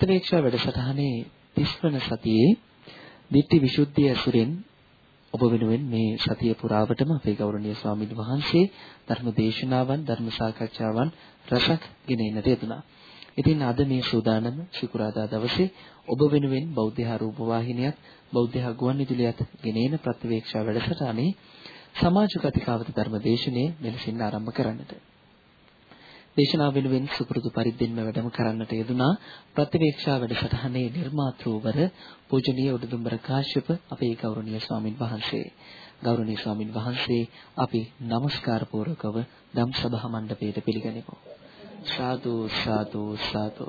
ප්‍රතිවේක්ෂා වැඩසටහනේ 30 වන සතියේ ditthi visuddhiya ඇසුරෙන් ඔබ වෙනුවෙන් මේ සතිය පුරාවටම අපේ ගෞරවනීය ස්වාමීන් වහන්සේ ධර්ම දේශනාවන් ධර්ම සාකච්ඡාවන් රසක් ගෙන එන්නට යෙදුණා. ඉතින් අද මේ සූදානම සිකුරාදා දවසේ ඔබ වෙනුවෙන් බෞද්ධ රූප වාහිනියත් බෞද්ධ ගුවන්විදුලියත් ගෙනෙන ප්‍රතිවේක්ෂා වැඩසටහනේ සමාජ කතිකාවත ධර්ම දේශනය මෙලෙසින් ආරම්භ කරන්නට. දේශනාව වෙනුවෙන් සුපුරුදු පරිද්දෙන්ම වැඩම කරන්නට යෙදුනා ප්‍රතිවේක්ෂා වැඩසටහනේ නිර්මාතෘවර පූජනීය උඩුදුම්බර කාශ්‍යප අපේ ගෞරවනීය ස්වාමින් වහන්සේ. ගෞරවනීය ස්වාමින් වහන්සේ අපි নমස්කාර පූර්වකව ධම් සභා මණ්ඩපයට පිළිගනිමු. සාදු සාදු සාදු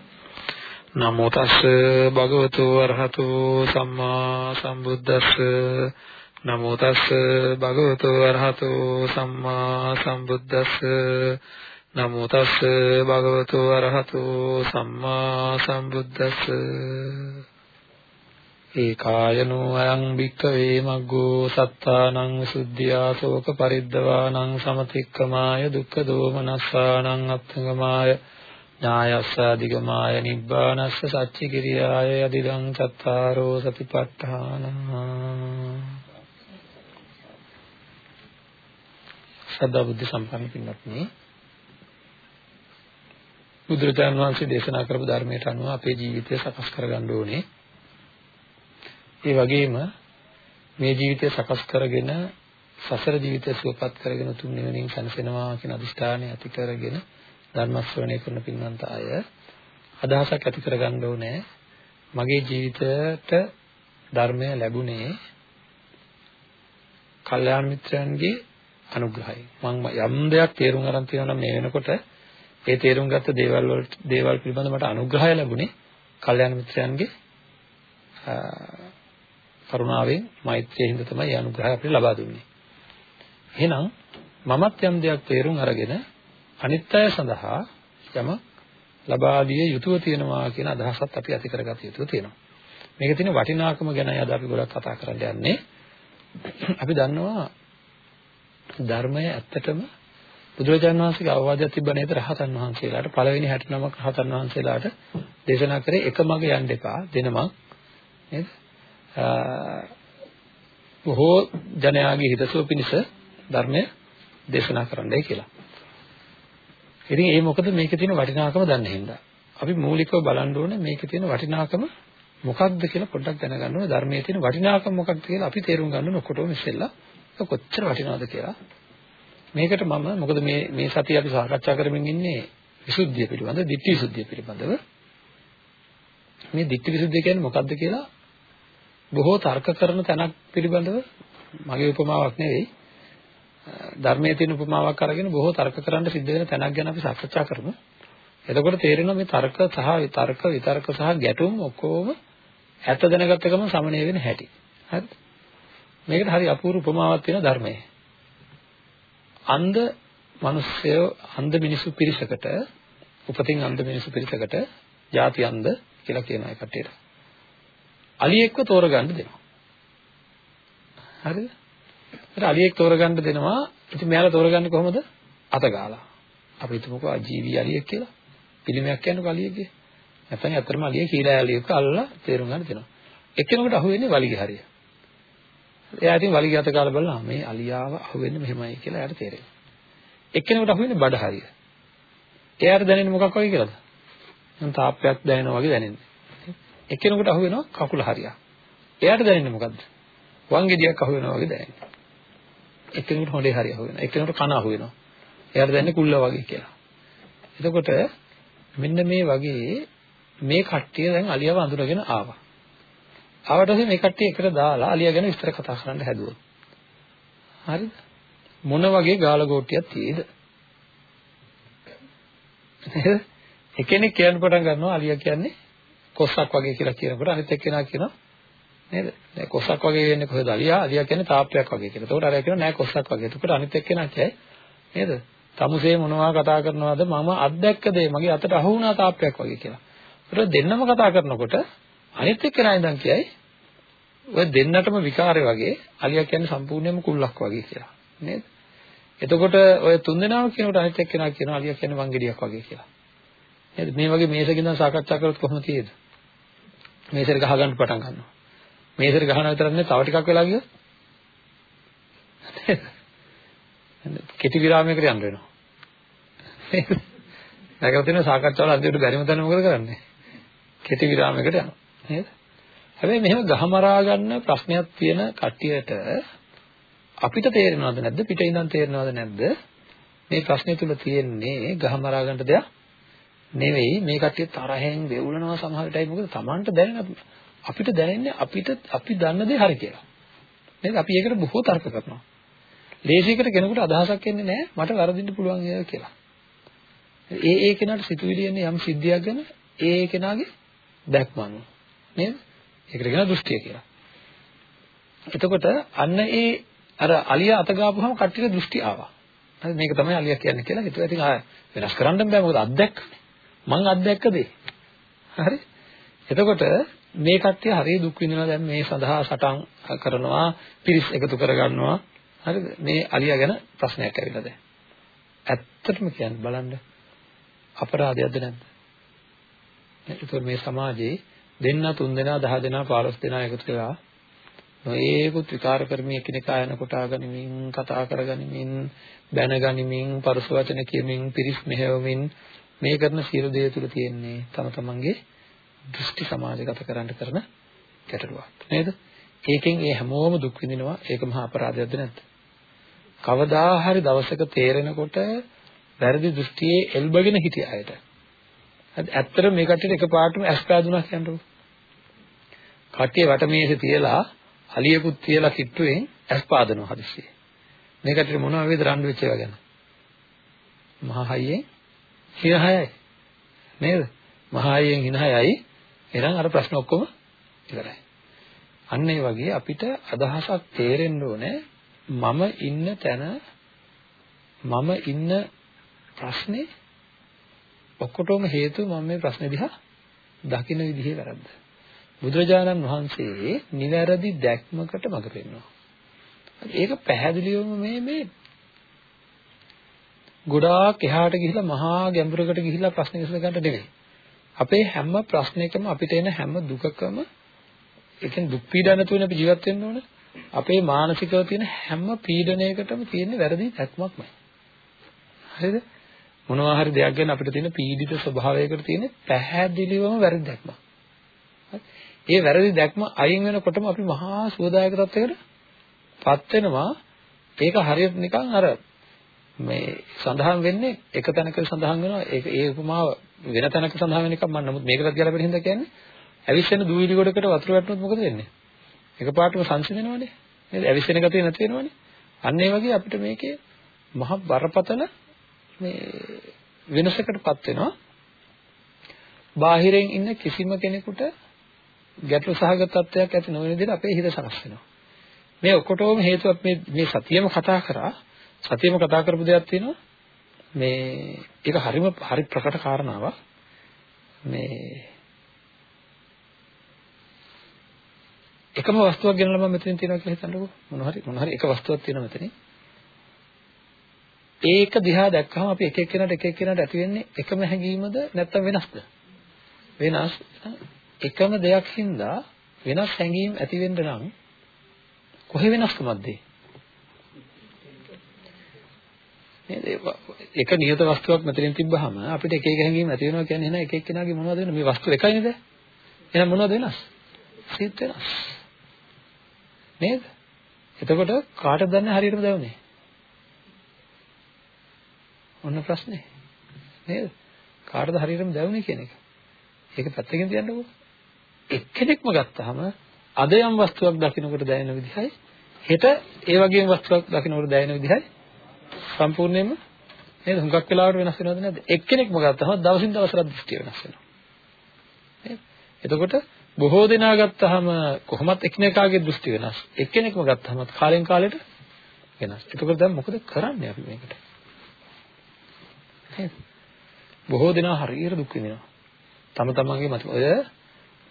නමෝ තස් භගවතු වරහතු සම්මා සම්බුද්දස්ස. නමෝ තස් භගවතු වරහතු සම්මා සම්බුද්දස්ස. නමෝ තස් භගවතු වරහතු සම්මා සම්බුද්දස්ස. ඒකායනෝ අයං භික්ඛවේ මග්ගෝ සත්තානං සුද්ධියා ශෝක පරිද්දවානං සමතික්කමාය දුක්ඛ දෝමනස්සානං අත්ථගමාය ඥායස්ස අධිගමාය නිබ්බානස්ස සච්චි කිරියාය යදිදං චත්තාරෝ සතිපට්ඨාන සදා බුද්ධ සම්පන්න පින්වත්නි බුදුරජාණන් වහන්සේ දේශනා කරපු ධර්මයට අනුව අපේ ජීවිතය සකස් කරගන්න ඕනේ. ඒ වගේම මේ ජීවිතය සකස් කරගෙන සසර ජීවිතය සුවපත් කරගෙන තුන් නිවනින් සැනසෙනවා කියන අදිෂ්ඨානය ඇති කරගෙන ධර්ම ශ්‍රවණය කරන පින්වන්ත අය අදහසක් ඇති කරගන්න ඕනේ. මගේ ජීවිතයට ධර්මය ලැබුණේ කල්යාණ මිත්‍රයන්ගේ අනුග්‍රහයි. මම යම් දෙයක් තේරුම් ගන්න තියෙනවා නම් මේ වෙනකොට ඒ තේරුම් ගත්ත දේවල් වලට දේවල් පිළිබඳව මට අනුග්‍රහය ලැබුණේ කල්යාණ මිත්‍රයන්ගේ කරුණාවෙන් මෛත්‍රියෙන් හින්දා තමයි ඒ අනුග්‍රහය අපිට ලබා දුන්නේ. එහෙනම් මමත් යම් දෙයක් තේරුම් අරගෙන අනිත් අය සඳහා යම ලබා දිය යුතුව තියෙනවා කියන අදහසත් අපි ඇති කරගත යුතුව තියෙනවා. මේකේ තියෙන වටිනාකම ගැනයි අද අපි ගොඩක් කතා කරන්න යන්නේ. අපි දන්නවා ධර්මය ඇත්තටම බුදුරජාණන් වහන්සේගේ අවවාදයක් තිබ්බ නේද රහතන් වහන්සේලාට පළවෙනි 69ක් රහතන් වහන්සේලාට දේශනා කරේ එක මග යන්න එපා දෙනමක් නේද? බොහෝ ජනයාගේ හිතසුව පිණිස ධර්මය දේශනා කරන්නයි කියලා. ඉතින් ඒ මොකද මේකේ තියෙන වටිනාකම දන්න හින්දා. අපි මූලිකව බලන්න ඕනේ මේකේ තියෙන වටිනාකම මොකක්ද කියලා පොඩ්ඩක් දැනගන්න ඕනේ. ධර්මයේ තියෙන වටිනාකම මොකක්ද කියලා අපි තේරුම් ගන්න ඕනේ ඔක්කොටම ඉස්සෙල්ලා. ඒක කොච්චර වටිනවද කියලා. මේකට මම මොකද මේ මේ සතිය අපි සාකච්ඡා කරමින් ඉන්නේ විසුද්ධිය පිළිබඳ, ditthi විසුද්ධිය පිළිබඳව. මේ ditthi විසුද්ධිය කියන්නේ මොකක්ද කියලා බොහෝ තර්ක කරන තැනක් පිළිබඳව මගේ උපමාවක් නෙවෙයි ධර්මයේ තියෙන උපමාවක් අරගෙන බොහෝ තර්ක කරන්න සිද්ධ වෙන තැනක් ගැන අපි සාකච්ඡා කරමු. එතකොට තේරෙනවා මේ තර්ක සහ විතර්ක විතර්ක සහ ගැටුම් ඔක්කොම ඇත්ත දැනගත්ත ගමන් සමනය වෙන හැටි. හරිද? මේකට හරි අපූර්ව උපමාවක් තියෙන ධර්මයේ. අන්ධ මිනිස්සයෝ අන්ධ මිනිසු පිරිසකට උපතින් අන්ධ මිනිසු පිරිසකට ಜಾති අන්ධ කියලා කියනවා ඒ කට්ටියට. අලියෙක්ව තෝරගන්න දෙනවා. හරිද? ඒත් අලියෙක් තෝරගන්න දෙනවා. ඉතින් මෙයාලා තෝරගන්නේ කොහොමද? අත ගාලා. අපි හිතමුකෝ ජීවි අලියෙක් කියලා. පිළිමයක් කියන්නේ අලියෙක්ගේ. නැත්නම් ඇත්තටම අලියෙක් හීලා අලියෙක් අල්ලලා තේරුම් ගන්න දෙනවා. එක්කෙනෙකුට අහුවෙන්නේ වලිගේ හරිය. එයා ඉතින් වලිගේ අත ගාලා බලලා මේ අලියාව අහුවෙන්නේ මෙහෙමයි කියලා එයාට තේරෙනවා. එක්කෙනෙකුට අහුවෙන්නේ බඩ හරිය. එයාට දැනෙන්නේ මොකක් වගේ කියලාද? නම් තාප්පයක් දැනෙනවා වගේ දැනෙන්නේ. එක්කෙනෙකුට අහුවෙනවා කකුල හරියක්. එයාට දැනෙන්නේ මොකද්ද? වංගෙඩියක් අහුවෙනවා වගේ දැනෙන්නේ. එක්කෙනෙකුට හොඬේ හරි අහු වෙනවා. එක්කෙනෙකුට කන අහු වෙනවා. එයාට දැනෙන්නේ කුල්ලා වගේ කියලා. එතකොට මෙන්න මේ වගේ මේ කට්ටිය දැන් අලියව අඳුරගෙන ආවා. ආවට පස්සේ මේ කට්ටිය එකට දාලා අලියා ගැන විස්තර කතා කරන්න හැදුවා. හරිද? මොන වගේ ගාලගෝට්ටියක් තියෙද? නේද? එකිනෙක කියන්න පටන් ගන්නවා අලියා කියන්නේ කොස්සක් වගේ කියලා කියනකොට අනිත් එක්කෙනා කියනවා නේද? දැන් කොස්සක් වගේ වෙන්නේ කොහෙද අලියා? අලියා කියන්නේ තාප්පයක් වගේ කියලා. එතකොට අරයා කියනවා නෑ කොස්සක් වගේ. එතකොට අනිත් එක්කෙනා කියයි නේද? තමුසේ මොනවා කතා කරනවද? මම අත්දැක්ක දේ මගේ අතට අහු වුණා තාප්පයක් වගේ කියලා. ඒතකොට දෙන්නම කතා කරනකොට අනිත් එක්කෙනා ඉඳන් කියයි ඔය දෙන්නටම විකාරය වගේ අලියා කියන්නේ සම්පූර්ණයෙන්ම කුල්ලක් වගේ කියලා. නේද? එතකොට ඔය තුන්දෙනාම කියනකොට අනිත් එක්කෙනා කියනවා අලියා කියන්නේ වංගෙඩියක් වගේ කියලා. නේද? මේ වගේ මේසෙක ඉඳන් සාකච්ඡා කරොත් කොහොමද තියෙද? මේසෙට ගහ ගන්න පටන් ගන්නවා. මේසෙට ගහනවා විතරක් නෙවෙයි තව ටිකක් වෙලා ගියොත් කෙටි විරාමයකට යන්න වෙනවා. නැගලා තියෙන සාකච්ඡාවල අන්තිමට බැරිම තැන මොකද කරන්නේ? කෙටි විරාමයකට යනවා. නේද? හැබැයි මෙහෙම ගහමරා ගන්න ප්‍රශ්නයක් තියෙන කට්ටියට අපිට තේරෙනවද නැද්ද? පිටින් ඉඳන් තේරෙනවද නැද්ද? මේ ප්‍රශ්නේ තුල තියෙන්නේ ගහමරා ගන්න දෙයක් නෙවෙයි. මේ කට්ටිය තරහෙන් වෙවුලනවා සමහර විටයි මොකද Tamanට දැනෙන අපිට දැනෙන්නේ අපිට අපි දන්න දේ හරි කියලා. නේද? අපි ඒකට බොහෝ තර්ක කරනවා. ලේසියකට කෙනෙකුට අදහසක් එන්නේ නැහැ මට වරදින්න පුළුවන් කියලා. ඒ ඒ කෙනාට සිතුවිලි එන්නේ යම් සිද්ධියක් ගැන ඒ ඒ කෙනාගේ දැක්ම අනුව. නේද? ඒකට කියනවා දෘෂ්ටිය කියලා. එතකොට අන්න ඒ අර අලියා අත ගාපුවම කට්ටියට දෘෂ්ටි ආවා. හරි මේක තමයි අලියා කියන්නේ කියලා හිතුවා. ඉතින් ආය වෙනස් කරන්න බෑ මොකද අත්දැක්කනේ. මං අත්දැක්ක දේ. හරි? එතකොට මේ කට්ටිය හරිය දුක් විඳිනවා දැන් මේ සඳහා සටන් කරනවා, පිරිස් එකතු කරගන්නවා. හරිද? මේ අලියා ගැන ප්‍රශ්නයක් ඇවිල්ලා දැන්. ඇත්තටම කියන්න බලන්න අපරාධයක්ද නැද්ද? ඒකෝ මේ සමාජයේ දෙන්න තුන් දෙනා දහ දෙනා 15 දෙනා එකතු වෙලා නොයේකුත් විකාර කරමින් එකිනෙකා යන කොටා ගනිමින් කතා කරගනිමින් බැනගනිමින් පරස වචන කියමින් පිරිස් මෙහෙවමින් මේ කරන සියලු දේ තුල තියෙන්නේ තම තමන්ගේ දෘෂ්ටි සමාජගත කරන්න කරන ගැටලුවක් නේද? ඒකෙන් ඒ හැමෝම දුක් විඳිනවා ඒක මහා අපරාධයක්ද නැද්ද? කවදා හරි දවසක තේරෙනකොට වැරදි දෘෂ්ටියේ එල්බගෙන හිටිය අයට. හරි ඇත්තට මේ කට්ටියට එකපාරටම ඇස් පෑදුනා කියන්නකො. කට්ටිය වටමේසේ තියලා අලියකුත් තියලා කිට්ටුවෙන් ඇස් පාදනවා හදිස්සියේ. මේ කට්ටියට මොනව වේද රණ්ඩු වෙච්ච ඒවා ගැන. මහා හයියෙන් හිනහයයි. නේද? මහා හයියෙන් හිනහයයි. එහෙනම් අර ප්‍රශ්න ඔක්කොම ඉවරයි. අන්න ඒ වගේ අපිට අදහසක් තේරෙන්න ඕනේ මම ඉන්න තැන මම ඉන්න ප්‍රශ්නේ ඔක්කොටම හේතුව මම මේ ප්‍රශ්නේ දිහා දකින විදිහේ වැරද්ද. බුදුරජාණන් වහන්සේ නිවැරදි දැක්මකට මඟ පෙන්වනවා. ඒක පැහැදිලිවම මේ මේ ගොඩාක් එහාට ගිහිල්ලා මහා ගැඹුරකට ගිහිල්ලා ප්‍රශ්න විසඳ ගන්න නෙවෙයි. අපේ හැම ප්‍රශ්නයකම අපිට එන හැම දුකකම ඒ කියන්නේ දුක් පීඩා නැතුව අපි ජීවත් වෙන්න ඕනේ. අපේ මානසිකව තියෙන හැම පීඩනයකටම තියෙන වැරදි දැක්මක්මයි. හරිද? මොනවා හරි දෙයක් ගැන අපිට තියෙන පීඩිත ස්වභාවයකට තියෙන පැහැදිලිවම වැරදි දැක්මක්. ඒ වැරදි දැක්ම අයින් වෙනකොටම අපි මහා සුවදායක තත්යකට පත් වෙනවා. ඒක හරියට නිකන් අර මේ සඳහන් වෙන්නේ එක තැනක සඳහන් වෙනවා ඒක ඒ උපමාව වෙන තැනක සඳහන් වෙන එකක් මම නමුත් මේකටත් ගැලපෙන හින්දා කියන්නේ ඇවිස්සෙන දූවිලි ගොඩකට වතුර වැටුනොත් මොකද වෙන්නේ එකපාරටම සංසිඳනවනේ නේද? ඇවිස්සෙන ගතිය නැති වෙනවනේ. අන්න ඒ වගේ අපිට මේකේ මහ බරපතල මේ වෙනසකටපත් වෙනවා. බාහිරින් ඉන්න කිසිම කෙනෙකුට ගැටලු සහගත තත්ත්වයක් ඇති නොවන විදිහට අපේ හිත සකස් වෙනවා. මේ ඔක්කොටම හේතුවක් මේ මේ සතියෙම කතා කරා සතියෙම කතා කරපු දෙයක් තියෙනවා. මේ ඒක හරිම හරි ප්‍රකට කාරණාවක්. මේ එකම වස්තුවක් ගෙනල්ලා මම මෙතනින් තියනවා කියලා හිතන්නකෝ. මොන හරි මොන හරි එක වස්තුවක් තියෙනවා මෙතනින්. ඒක දිහා දැක්කම අපි එක එක්කෙනාට එක එක්කෙනාට ඇති වෙන්නේ එකම හැඟීමද නැත්නම් වෙනස්ද? වෙනස්. එකම දෙයක් හින්දා වෙනස් හැඟීම් ඇති වෙන්න නම් කොහේ වෙනස්කමක්ද? නේද එක නියත වස්තුවක් මෙතනින් තිබ්බහම අපිට එක එක හැඟීම් ඇති වෙනවා කියන්නේ එහෙනම් එක එක්කෙනාගේ මොනවද වෙන්නේ මේ වස්තු එකයි නේද එහෙනම් මොනවද වෙනස් සිත් වෙනස් නේද? එතකොට කාටද දන්නේ හරියටම දැවුනේ? ඔන්න ප්‍රශ්නේ. නේද? කාටද හරියටම දැවුනේ කියන එක. ඒක පැත්තකින් තියන්නකෝ. එක්කෙනෙක්ම ගත්තාම අද යම් වස්තුවක් දකින්නකොට දැනෙන විදිහයි හෙට ඒ වගේම වස්තුවක් දකින්නකොට දැනෙන විදිහයි සම්පූර්ණයෙන්ම නේද හුඟක් වෙලාවට වෙනස් වෙනවද නැද්ද එක්කෙනෙක්ම ගත්තාම දවසින් දවසට දෘෂ්ටිය වෙනස් වෙනවා නේද එතකොට බොහෝ දෙනා ගත්තාම කොහොමත් එකිනෙකාගේ දෘෂ්ටි වෙනස්. එක්කෙනෙක්ම ගත්තාම කාලෙන් කාලෙට වෙනස්. එතකොට දැන් මොකද කරන්නේ අපි මේකට? බොහෝ දෙනා හරියට දුක් විඳිනවා. තම තමන්ගේ මත ඔය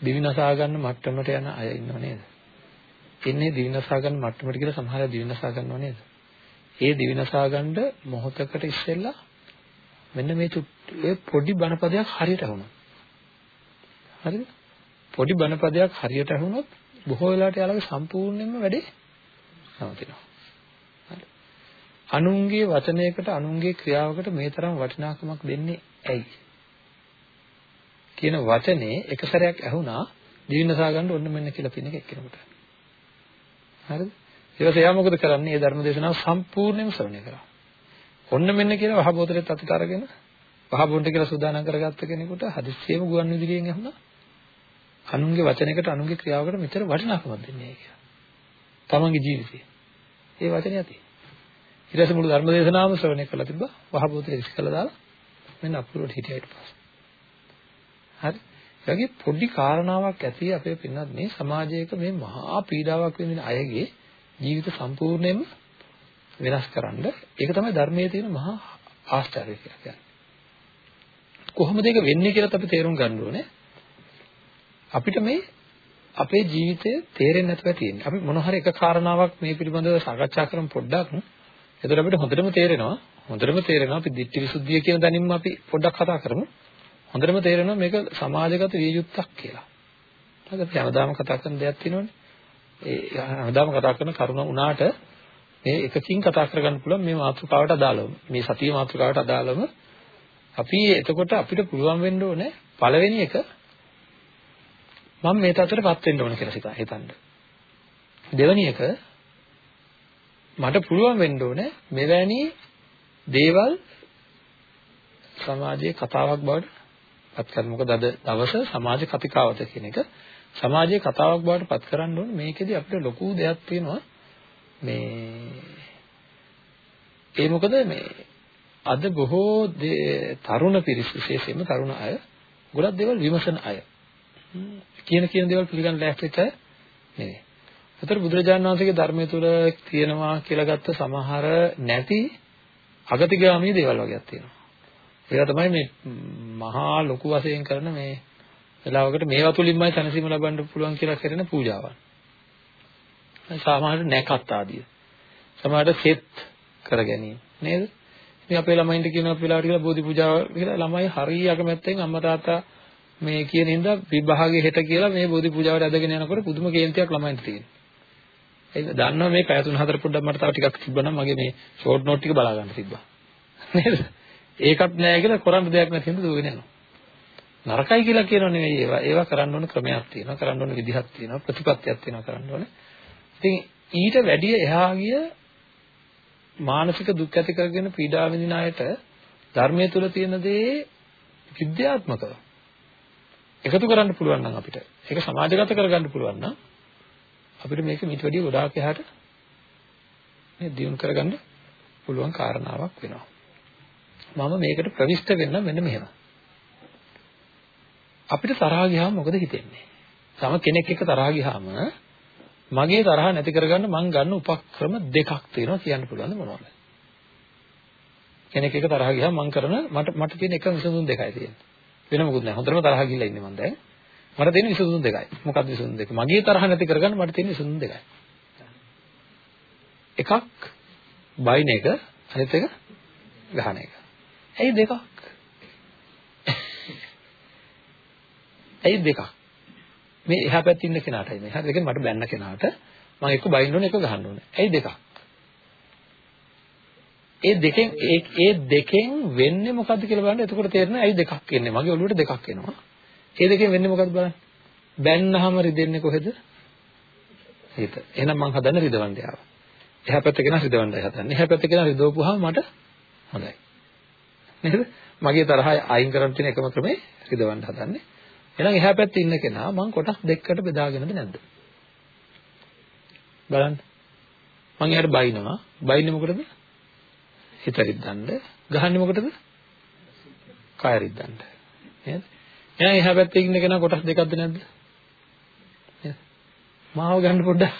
දිවිනසා ගන්න මට්ටමට යන අය ඉන්නව නේද? ඉන්නේ දිවිනසා ගන්න මට්ටමට කියලා සමහර අය දිවිනසා ගන්නව නේද? ඒ දිවිනසා ගන්න මොහොතකට ඉස්සෙල්ලා මෙන්න මේ ඒ පොඩි බණපදයක් හරියට අහුණා. හරිද? පොඩි බණපදයක් හරියට අහුනොත් බොහෝ වෙලාවට යාළගේ සම්පූර්ණයෙන්ම වැඩේ නවතිනවා. හරි. අනුන්ගේ වචනයකට අනුන්ගේ ක්‍රියාවකට මේ තරම් වටිනාකමක් දෙන්නේ ඇයි? කියන වචනේ එක සැරයක් ඇහුණා දිවිනසා ගන්න ඔන්න මෙන්න කියලා පින්නක එක්කෙනෙකුට. හරිද? ඊට පස්සේ එයා මොකද කරන්නේ? මේ ධර්ම දේශනාව සම්පූර්ණයෙන්ම ශ්‍රවණය කරා. ඔන්න මෙන්න කියලා වහ බෝතලෙත් අතට අරගෙන වහ බොන්න කියලා සූදානම් කරගත්ත කෙනෙකුට හදිස්සියෙම ගුවන් විදුලියෙන් ඇහුණා. අනුන්ගේ වචනයකට අනුන්ගේ ක්‍රියාවකට මෙතර වටිනාකමක් දෙන්නේ නැහැ කියලා. තමන්ගේ ජීවිතේ. ඒ වචනේ ඇති. ඊට පස්සේ මුළු ධර්ම දේශනාවම ශ්‍රවණය කරලා තිබ්බා. වහ බෝතලෙ ඉස් කළා දාලා මෙන්න අපුරුවට හිටියා ඊට පස්සේ. හරි. ඒ වගේ පොඩි කාරණාවක් ඇති අපේ පින්නත් මේ සමාජයක මේ මහා පීඩාවක් විඳින අයගේ ජීවිත සම්පූර්ණයෙන්ම වෙනස් කරන්න ඒක තමයි ධර්මයේ තියෙන මහා ආශ්චර්යය කියලා කියන්නේ. කොහොමද ඒක වෙන්නේ කියලාත් අපි තේරුම් ගන්න ඕනේ. අපිට මේ අපේ ජීවිතය තේරෙන්නේ නැතුව තියෙන්නේ. අපි මොන හරි එක කාරණාවක් මේ පිළිබඳව සාකච්ඡා කරමු පොඩ්ඩක්. එතකොට අපිට හොඳටම තේරෙනවා. හොඳටම තේරෙනවා අපි ditthi visuddhiya කියන දැනීම අපි පොඩ්ඩක් කතා කරමු. හොඳටම තේරෙනවා මේක සමාජගත විය යුත්තක් කියලා. හරිද? අපි හැමදාම කතා කරන දෙයක් තියෙනවනේ. ඒ හැමදාම කතා කරන කරුණ උනාට මේ එකකින් කතා කරගන්න පුළුවන් මේ මාතෘකාවට අදාළව. මේ සතිය මාතෘකාවට අදාළව අපි එතකොට අපිට පුළුවන් වෙන්න ඕනේ පළවෙනි එක මම මේ තත්ත්වයටපත් වෙන්න ඕන කියලා හිතන්න. දෙවෙනි එක මට පුළුවන් වෙන්න ඕනේ මෙවැනි දේවල් සමාජයේ කතාවක් බවට පත් කරන්න. මොකද අද දවස සමාජ කතිකාවත කියන එක සමාජයේ කතාවක් බවට පත් කරන්න ඕනේ. මේකෙදි අපිට ලොකු දෙයක් තියෙනවා. මේ ඒ මොකද මේ අද බොහෝ තරුණ පිරිස විශේෂයෙන්ම තරුණ අය ගොඩක් දේවල් විමසන අය. කියන කියන දේවල් පිළිගන්න ලෑස්තිට නෙවෙයි. ඒතර බුදුරජාණන් වහන්සේගේ ධර්මයේ තුල තියෙනවා කියලා ගත්ත සමහර නැති අගතිගාමී දේවල් වගේක් තියෙනවා. ඒවා තමයි මේ මහා ලොකු වශයෙන් කරන මේ වෙලාවකට මේවා තුලින්මයි සැනසීම ලබන්න පුළුවන් කියලා කරන පූජාවන්. සාමාන්‍යයෙන් නැකත් ආදිය. සමහරට සෙත් කර ගැනීම නේද? ඉතින් අපේ ළමයින්ට කියනවා අපි වෙලාවට කියලා බෝධි පූජාව කියලා ළමයි හරිය අකමැත්තෙන් අම්මා තාත්තා මේ කියන හින්දා විභාගේ හෙට කියලා මේ බෝධි පූජාවට ඇදගෙන යනකොට පුදුම කේන්තියක් ළමයින්ට තියෙනවා. ඒක දන්නවා මේ පැය 3-4 පොඩ්ඩක් මට තව ටිකක් තිබ්බනම් මගේ මේ ෂෝට් නෝට් ටික බලා ගන්න තිබ්බා. නේද? ඒකත් නෑ කියලා කරන්න දෙයක් නැති හින්දා දුවගෙන යනවා. නරකයි කියලා කියනව නෙවෙයි ඒවා. ඒවා කරන්න ඕන ක්‍රමයක් තියෙනවා. කරන්න ඕන විදිහක් තියෙනවා. ප්‍රතිපත්තියක් තියෙනවා කරන්න ඕනේ. ඉතින් ඊට වැඩිය එහා ගිය මානසික දුක් ඇති කරගෙන පීඩා විඳින අයට ධර්මයේ තුල තියෙන දේ විද්‍යාත්මකව එකතු කරන්න පුළුවන් නම් අපිට ඒක සමාජගත කරගන්න පුළුවන් නම් අපිට මේක මිට වැඩිය ගොඩාක් එහාට මේ දියුණු කරගන්න පුළුවන් කාරණාවක් වෙනවා. මම මේකට ප්‍රවිෂ්ඨ වෙන්න මෙන්න මෙහෙම. අපිට තරහා ගියාම මොකද හිතෙන්නේ? තම කෙනෙක් එක්ක තරහා ගියාම මගේ තරහ නැති කරගන්න මම ගන්න උපක්‍රම දෙකක් තියෙනවා කියන්න පුළුවන් මොනවද? කෙනෙක් එක්ක තරහ ගියාම මම කරන මට මට තියෙන එක විසඳුම් දෙකයි තියෙන්නේ. වෙන මොකුත් නැහැ. හොඳටම තරහ ගිහලා ඉන්නේ මම දැන්. මට තියෙන විසඳුම් දෙකයි. මොකක්ද විසඳුම් දෙක? මගේ තරහ නැති කරගන්න මට තියෙන විසඳුම් දෙකයි. එකක් බයින එක අනිත් එක ගහන එක. ඇයි දෙකක්? ඇයි දෙකක්? මේ එහා පැත්තේ ඉන්න කෙනාටයි මේ. හරි. ඒ කියන්නේ මට බැන්න කෙනාට මම එක බයින්න ඕනේ එක ගහන්න ඕනේ. ඇයි දෙකක්? ඒ දෙකෙන් ඒ දෙකෙන් වෙන්නේ මොකද්ද කියලා බලන්න. එතකොට තේරෙනවා ඇයි දෙකක් එන්නේ. මගේ ඔළුවට දෙකක් එනවා. ඒ දෙකෙන් වෙන්නේ මොකද්ද බලන්න. බැන්නහම රිදෙන්නේ කොහෙද? හිත. එහෙනම් මං හදන්නේ රිදවන්න යාව. එහා පැත්ත කෙනා රිදවන්නයි හදන්නේ. එහා පැත්ත කෙනා රිදවපුවාම මට හොඳයි. නේද? මගේ තරහය අයින් කරන්න තියෙන එකම ක්‍රමේ රිදවන්න හදන්නේ. එහෙනම් එහා පැත්තේ ඉන්න කෙනා මං කොටස් දෙකකට බෙදාගෙනද නැද්ද? බලන්න. මං එයාට බයිනවා. බයින්නේ මොකටද? හිත රිද්දන්න. ගහන්නේ මොකටද? කය රිද්දන්න. නේද? එහෙනම් එහා පැත්තේ ඉන්න කෙනා කොටස් දෙකක්ද නැද්ද? මාව ගන්න පොඩ්ඩක්.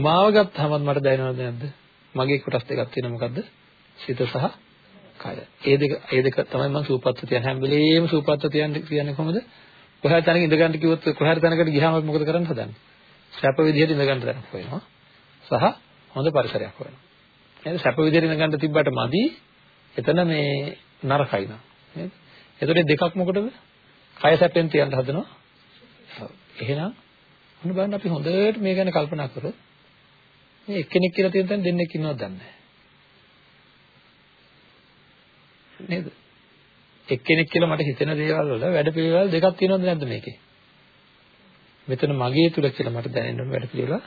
මාව ගත්තාම මට දැනෙනවද නැද්ද? මගේ කොටස් දෙකක් තියෙනවා මොකද්ද? සිත සහ කය. ඒ දෙක ඒ දෙක තමයි මම සූපත්ත තියන්නේ. හැම වෙලේම සූපත්ත තියන්නේ කියන්නේ කොහොමද? කොහේ තැනක ඉඳ ගන්න කිව්වොත් කොහේ තැනකට ගියාම මොකද කරන්න හදන්නේ? සැප විදිහට ඉඳ ගන්න තැනක් හොයනවා. සහ හොඳ පරිසරයක් හොයනවා. නේද? සැප විදිහට ඉඳ ගන්න තිබ්බට මදි. එතන මේ නරකයි නා. නේද? එතකොට දෙකක් මොකටද? කය සැපෙන් තියන්න හදනවා. එහෙනම් මොන බලන්න අපි හොඳට මේ ගැන කල්පනා කරොත් මේ එක්කෙනෙක් කියලා තියෙන තැන දෙන්නෙක් ඉන්නවද දන්නේ නැහැ. නේද? එක්කෙනෙක් කියලා මට හිතෙන දේවල් වල වැඩ පිළිවෙල දෙකක් තියෙනවද නැද්ද මේකේ? මෙතන මගේ තුල කියලා මට දැනෙන්න ඕන වැඩ පිළිවෙල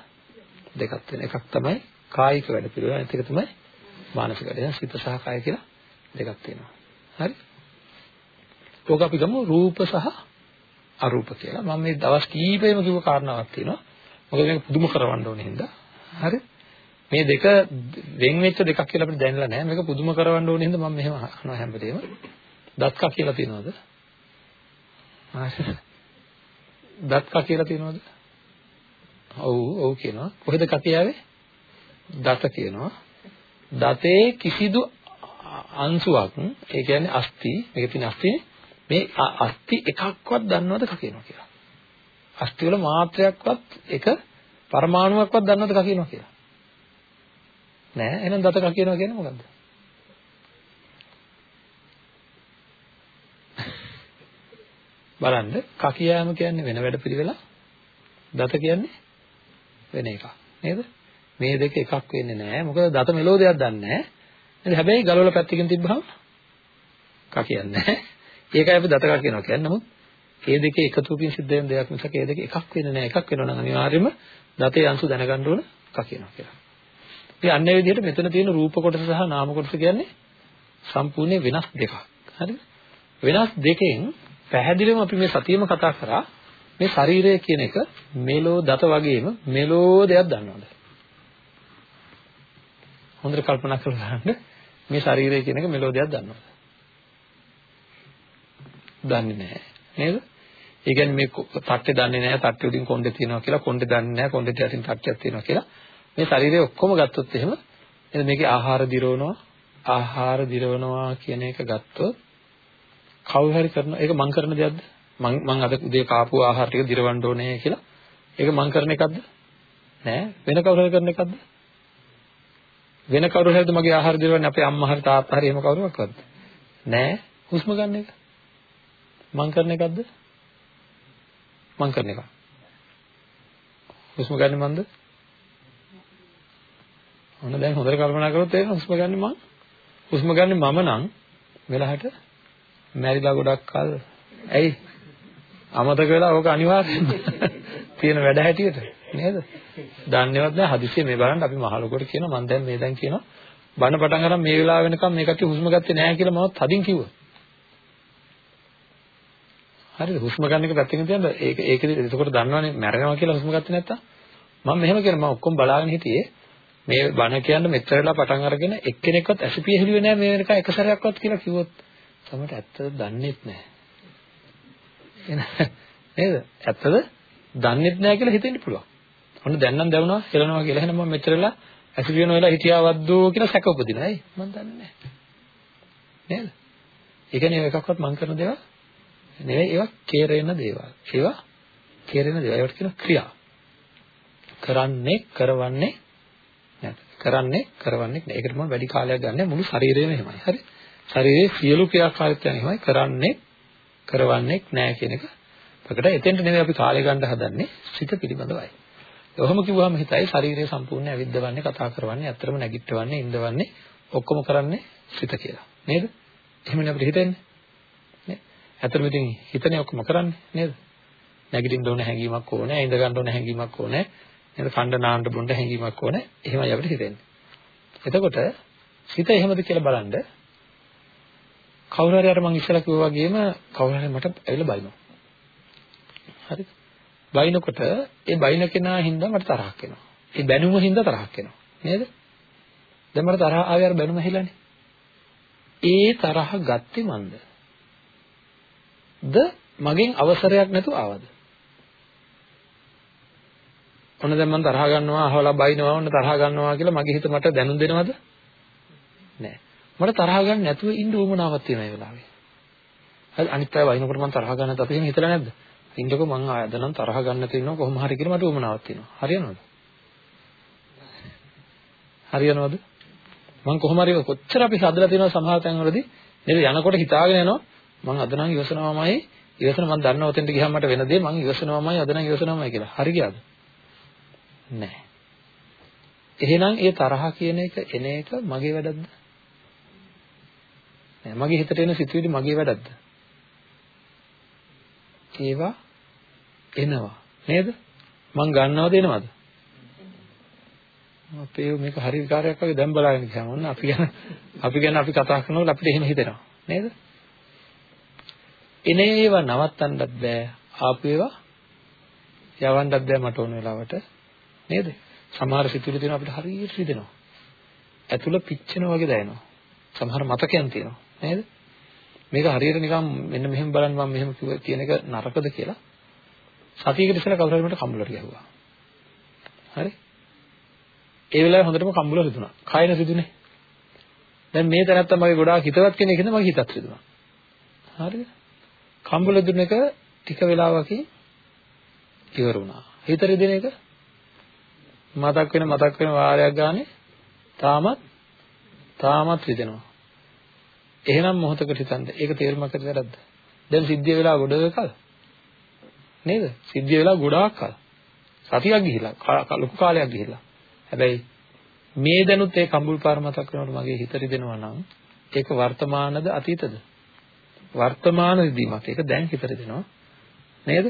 දෙකක් තියෙනවා. එකක් තමයි කායික වැඩ පිළිවෙල අනිත් එක තමයි මානසික වැඩ. සිත සහ කාය කියලා දෙකක් තියෙනවා. හරි? ඕක අපි ගමු රූප සහ අරූප කියලා. මම මේ දවස් කීපෙම කිව්ව කාරණාවක් තියෙනවා. මොකද මේක පුදුම කරවන්න ඕනේ හින්දා. හරි? මේ දෙක වෙන් වෙච්ච දෙකක් කියලා අපිට දැනලා නැහැ. මේක පුදුම කරවන්න ඕනේ හින්දා මම මෙහෙම අහනවා හැමදේම. දත්කා කියලා තියෙනවද? දත්කා කියලා තියෙනවද? ඔව් ඔව් කියනවා. කොහෙද කතියාවේ? දත කියනවා. දතේ කිසිදු අංශුවක් ඒ කියන්නේ අස්ති මේක තියෙන අස්තිනේ මේ අස්ති එකක්වත් දන්නවද කකිනවා කියලා. අස්ති වල මාත්‍රයක්වත් එක පරමාණුවක්වත් දන්නවද කකිනවා කියලා. නෑ. එහෙනම් දත කකිනවා කියන්නේ මොකද්ද? බලන්න. කකියාම කියන්නේ වෙන වැඩ පිළිවෙලා දත කියන්නේ වෙන එකක්. නේද? මේ දෙක එකක් වෙන්නේ නැහැ මොකද දත මෙලෝදයක් දන්නේ නැහැ හැබැයි ගලවලා පැත්තකින් තිබ්බහම කකියන්නේ නැහැ ඒකයි අපි දත කකියනවා කියන්නේ. නමුත් මේ දෙකේ එකතුවකින් සිද්ධ වෙන දෙයක් මිසක මේ දෙක එකක් වෙන්නේ නැහැ එකක් වෙනවා නම් අනිවාර්යයෙන්ම දතේ අංශු දැනගන්න ඕන කකියනවා කියලා. ඉතින් අන්න ඒ විදිහට මෙතන තියෙන රූප කොටස සහ නාම කොටස කියන්නේ සම්පූර්ණ වෙනස් දෙකක් හරිද වෙනස් දෙකෙන් පැහැදිලිවම අපි මේ සතියෙම කතා කරා මේ ශරීරය කියන එක මෙලෝ දත වගේම මෙලෝ දෙයක් දන්නවද? හොඳට කල්පනා කරලා බලන්න මේ ශරීරය කියන එක මෙලෝ දෙයක් දන්නවද? දන්නේ නැහැ නේද? ඒ කියන්නේ මේ තට්ටේ දන්නේ නැහැ තට්ටේ උඩින් කොණ්ඩේ තියෙනවා කියලා කොණ්ඩේ දන්නේ නැහැ කොණ්ඩේ යටින් තට්ටයක් තියෙනවා කියලා මේ ශරීරය ඔක්කොම ගත්තොත් එහෙම එහෙනම් මේකේ ආහාර දිරවනවා ආහාර දිරවනවා කියන එක ගත්තොත් කවුරු හරි කරන ඒක මං කරන දෙයක්ද? මං මං අද උදේ කාපු ආහාර ටික දිරවන්න ඕනේ කියලා. ඒක මං කරන එකක්ද? නෑ වෙන කවුරු හරි කරන එකක්ද? වෙන කවුරු හරිද මගේ ආහාර දිරවන්නේ අපේ අම්මා හරි තාත්තා හරි එහෙම කවුරුවක්වත්? නෑ හුස්ම ගන්න එක. මං කරන එකක්ද? මං කරන එක. හුස්ම ගන්න මන්ද? ඔන්න දැන් හොඳට කල්පනා කරොත් ඒක හුස්ම ගන්න මං. හුස්ම ගන්න මම නම් වෙලහට මැරිලා ගොඩක් කල්. ඇයි? අමතක වෙලා ඕක අනිවාර්යයෙන්ම තියෙන වැඩ හැටියට නේද? දන්නේවත් නැහැ. හදිස්සිය මේ බලන්න අපි මහලොකට කියනවා මම දැන් මේ දැන් කියනවා. බණ පටන් අරන් මේ වෙලාව වෙනකම් මේ කට්ටිය හුස්ම ගත්තේ නැහැ කියලා මම තදින් කිව්වා. හරිද? හුස්ම ගන්න එක පැත්තකින් තියන්න. ඒක ඒකද එතකොට දන්නවනේ මැරෙනවා කියලා හුස්ම ගත්තේ නැත්තම්. මම මෙහෙම කියනවා. මම ඔක්කොම බලාගෙන හිටියේ මේ බණ කියන්න මෙච්චර වෙලා පටන් අරගෙන එක්කෙනෙක්වත් ඇසිපිය හෙළුවේ නැහැ මේ වෙනකන් එක සැරයක්වත් කියලා කිව්වොත් තමයි ඇත්තද දන්නේත් නැහැ. නේද? ඇත්තද දන්නේත් නැහැ කියලා හිතෙන්න පුළුවන්. ඔන්න දැන් නම් දැවුනා හෙලනවා කියලා. එහෙනම් මම මෙච්චරලා ඇසිරියන වෙලා හිටියාවද්දෝ කියලා සැක උපදිනවා. ඇයි? මම දන්නේ නැහැ. නේද? ඒ කියන්නේ එකක්වත් මං කරන දේවල් නෙවෙයි ඒවා කෙරෙන දේවල්. ඒවා කෙරෙන දේවල්. ඒවට කියන ක්‍රියා. කරන්නේ කරවන්නේ නැහැ. කරන්නේ කරවන්නේ නැහැ. ඒකට මම වැඩි කාලයක් ගන්න මුළු ශරීරයම එහෙමයි. හරි? ශරීරයේ සියලු ක්‍රියාකාරීත්වයන් එහෙමයි කරන්නේ කරවන්නේ නැහැ කියන එක ප්‍රකට. එතෙන්ට නෙමෙයි අපි කාලය ගන්න හදන්නේ සිත පිළිබඳවයි. ඔහොම කිව්වම හිතයි ශරීරය සම්පූර්ණ ඇවිද්දවන්නේ කතා කරවන්නේ අත්‍තරම නැගිටවන්නේ ඉඳවන්නේ ඔක්කොම කරන්නේ සිත කියලා. නේද? එහෙමනේ අපිට හිතෙන්නේ. නේ? අත්‍තරම ඉතින් හිතනේ ඔක්කොම කරන්නේ නේද? නැගිටින්න ඕන හැඟීමක් ඕනේ, ඉඳ ගන්න ඕන හැඟීමක් ඕනේ, නේද? කණ්ඩ නාන්න බොන්න හැඟීමක් ඕනේ. එහෙමයි අපිට හිතෙන්නේ. එතකොට සිත එහෙමද කියලා බලන්න කවුරු හරි අර මං ඉස්සලා කිව්වා වගේම කවුරු හරි මට ඇවිල්ලා බයිනවා. හරිද? බයිනකොට ඒ බයින කෙනා හින්දා මට තරහක් එනවා. ඒ බැනුම හින්දා තරහක් එනවා. නේද? දැන් මට තරහ ආවේ අර බැනුම හිලානේ. ඒ තරහ ගත්තේ මන්ද? ද මගෙන් අවසරයක් නැතුව ආවද? ඔන්න දැන් මම තරහ ගන්නවා, අහවලා බයිනවා, ඔන්න තරහ ගන්නවා කියලා මගේ හිත මට දැනුම් දෙනවද? නෑ. මට තරහ ගන්න නැතුව ඉන්න උවමනාවක් තියෙන මේ වෙලාවේ. හරි අනිත් අය වයින්කොට මම තරහ ගන්න නැත්නම් අපි එහෙම හිතලා නැද්ද? ඉන්නකො මං ආයද නම් තරහ ගන්න නැතුව ඉන්නවා කොහොම හරි කියලා මට උවමනාවක් තියෙනවා. හරියනවද? හරියනවද? මං කොහොම හරි කොච්චර අපි සාදලා තියෙනවා සමහර තැන්වලදී නේද යනකොට හිතාගෙන යනවා මං අද නම් ඉවසනවාමයි ඉවසන මං දන්නවා ඔතෙන්ට ගියාම මට වෙන දේ මං ඉවසනවාමයි අද නම් ඉවසනවාමයි කියලා. හරි ගියාද? නැහැ. එහෙනම් ඒ තරහ කියන එක එන එක මගේ වැඩක්ද? නෑ මගේ හිතට එන සිතුවිලි මගේ වැඩක්ද? ඒවා එනවා නේද? මං ගන්නවද එනවද? අපේ මේක හරි විකාරයක් වගේ දැන් බලාගෙන ගියාම ඔන්න අපි ගැන අපි ගැන අපි කතා කරනකොට අපිට එහෙම හිතෙනවා නේද? එනේ ඒවා නවත්තන්නත් බෑ ආපු ඒවා යවන්නත් බෑ මට ඕන වෙලාවට නේද? සමහර සිතුවිලි තියෙනවා අපිට හරියට රිදෙනවා. ඇතුළ පිච්චෙනවා වගේ දැනෙනවා. සමහර මතකයන් තියෙනවා නේද? මේක හරියට නිකන් මෙන්න මෙහෙම බලන්න මම මෙහෙම කියන එක නරකද කියලා සතියකට ඉස්සෙල්ලා කවුරු හරි මට කම්බුලට ගැහුවා. හරි? ඒ වෙලාවේ හොඳටම කම්බුල රිදුනා. කයන රිදුනේ. දැන් මේ තැනත්තා මගේ ගොඩාක් හිතවත් කෙනෙක් ඉඳන් මගේ හිතත් රිදුනා. හරිද? කම්බුල දුන්න එක ටික වෙලාවකින් ඉවර වුණා. හිත රිදෙන එක මතක් වෙන මතක් වෙන වාරයක් ගානේ තාමත් තාමත් රිදෙනවා. එහෙනම් මොහොතකට හිතන්න. ඒක තේරුමක් ඇති වැරද්ද. දැන් සිද්ධිය වෙලා ගොඩ කල. නේද? සිද්ධිය වෙලා ගොඩාක් කල. සතියක් ගිහිලා ලොකු කාලයක් ගිහිලා. හැබැයි මේ දැනුත් ඒ කම්බුල් පාර මතක් කරනකොට මගේ හිත රිදෙනවා නම් ඒක වර්තමානද අතීතද? වර්තමාන රිදීමක්. ඒක දැන් හිත රිදෙනවා. නේද?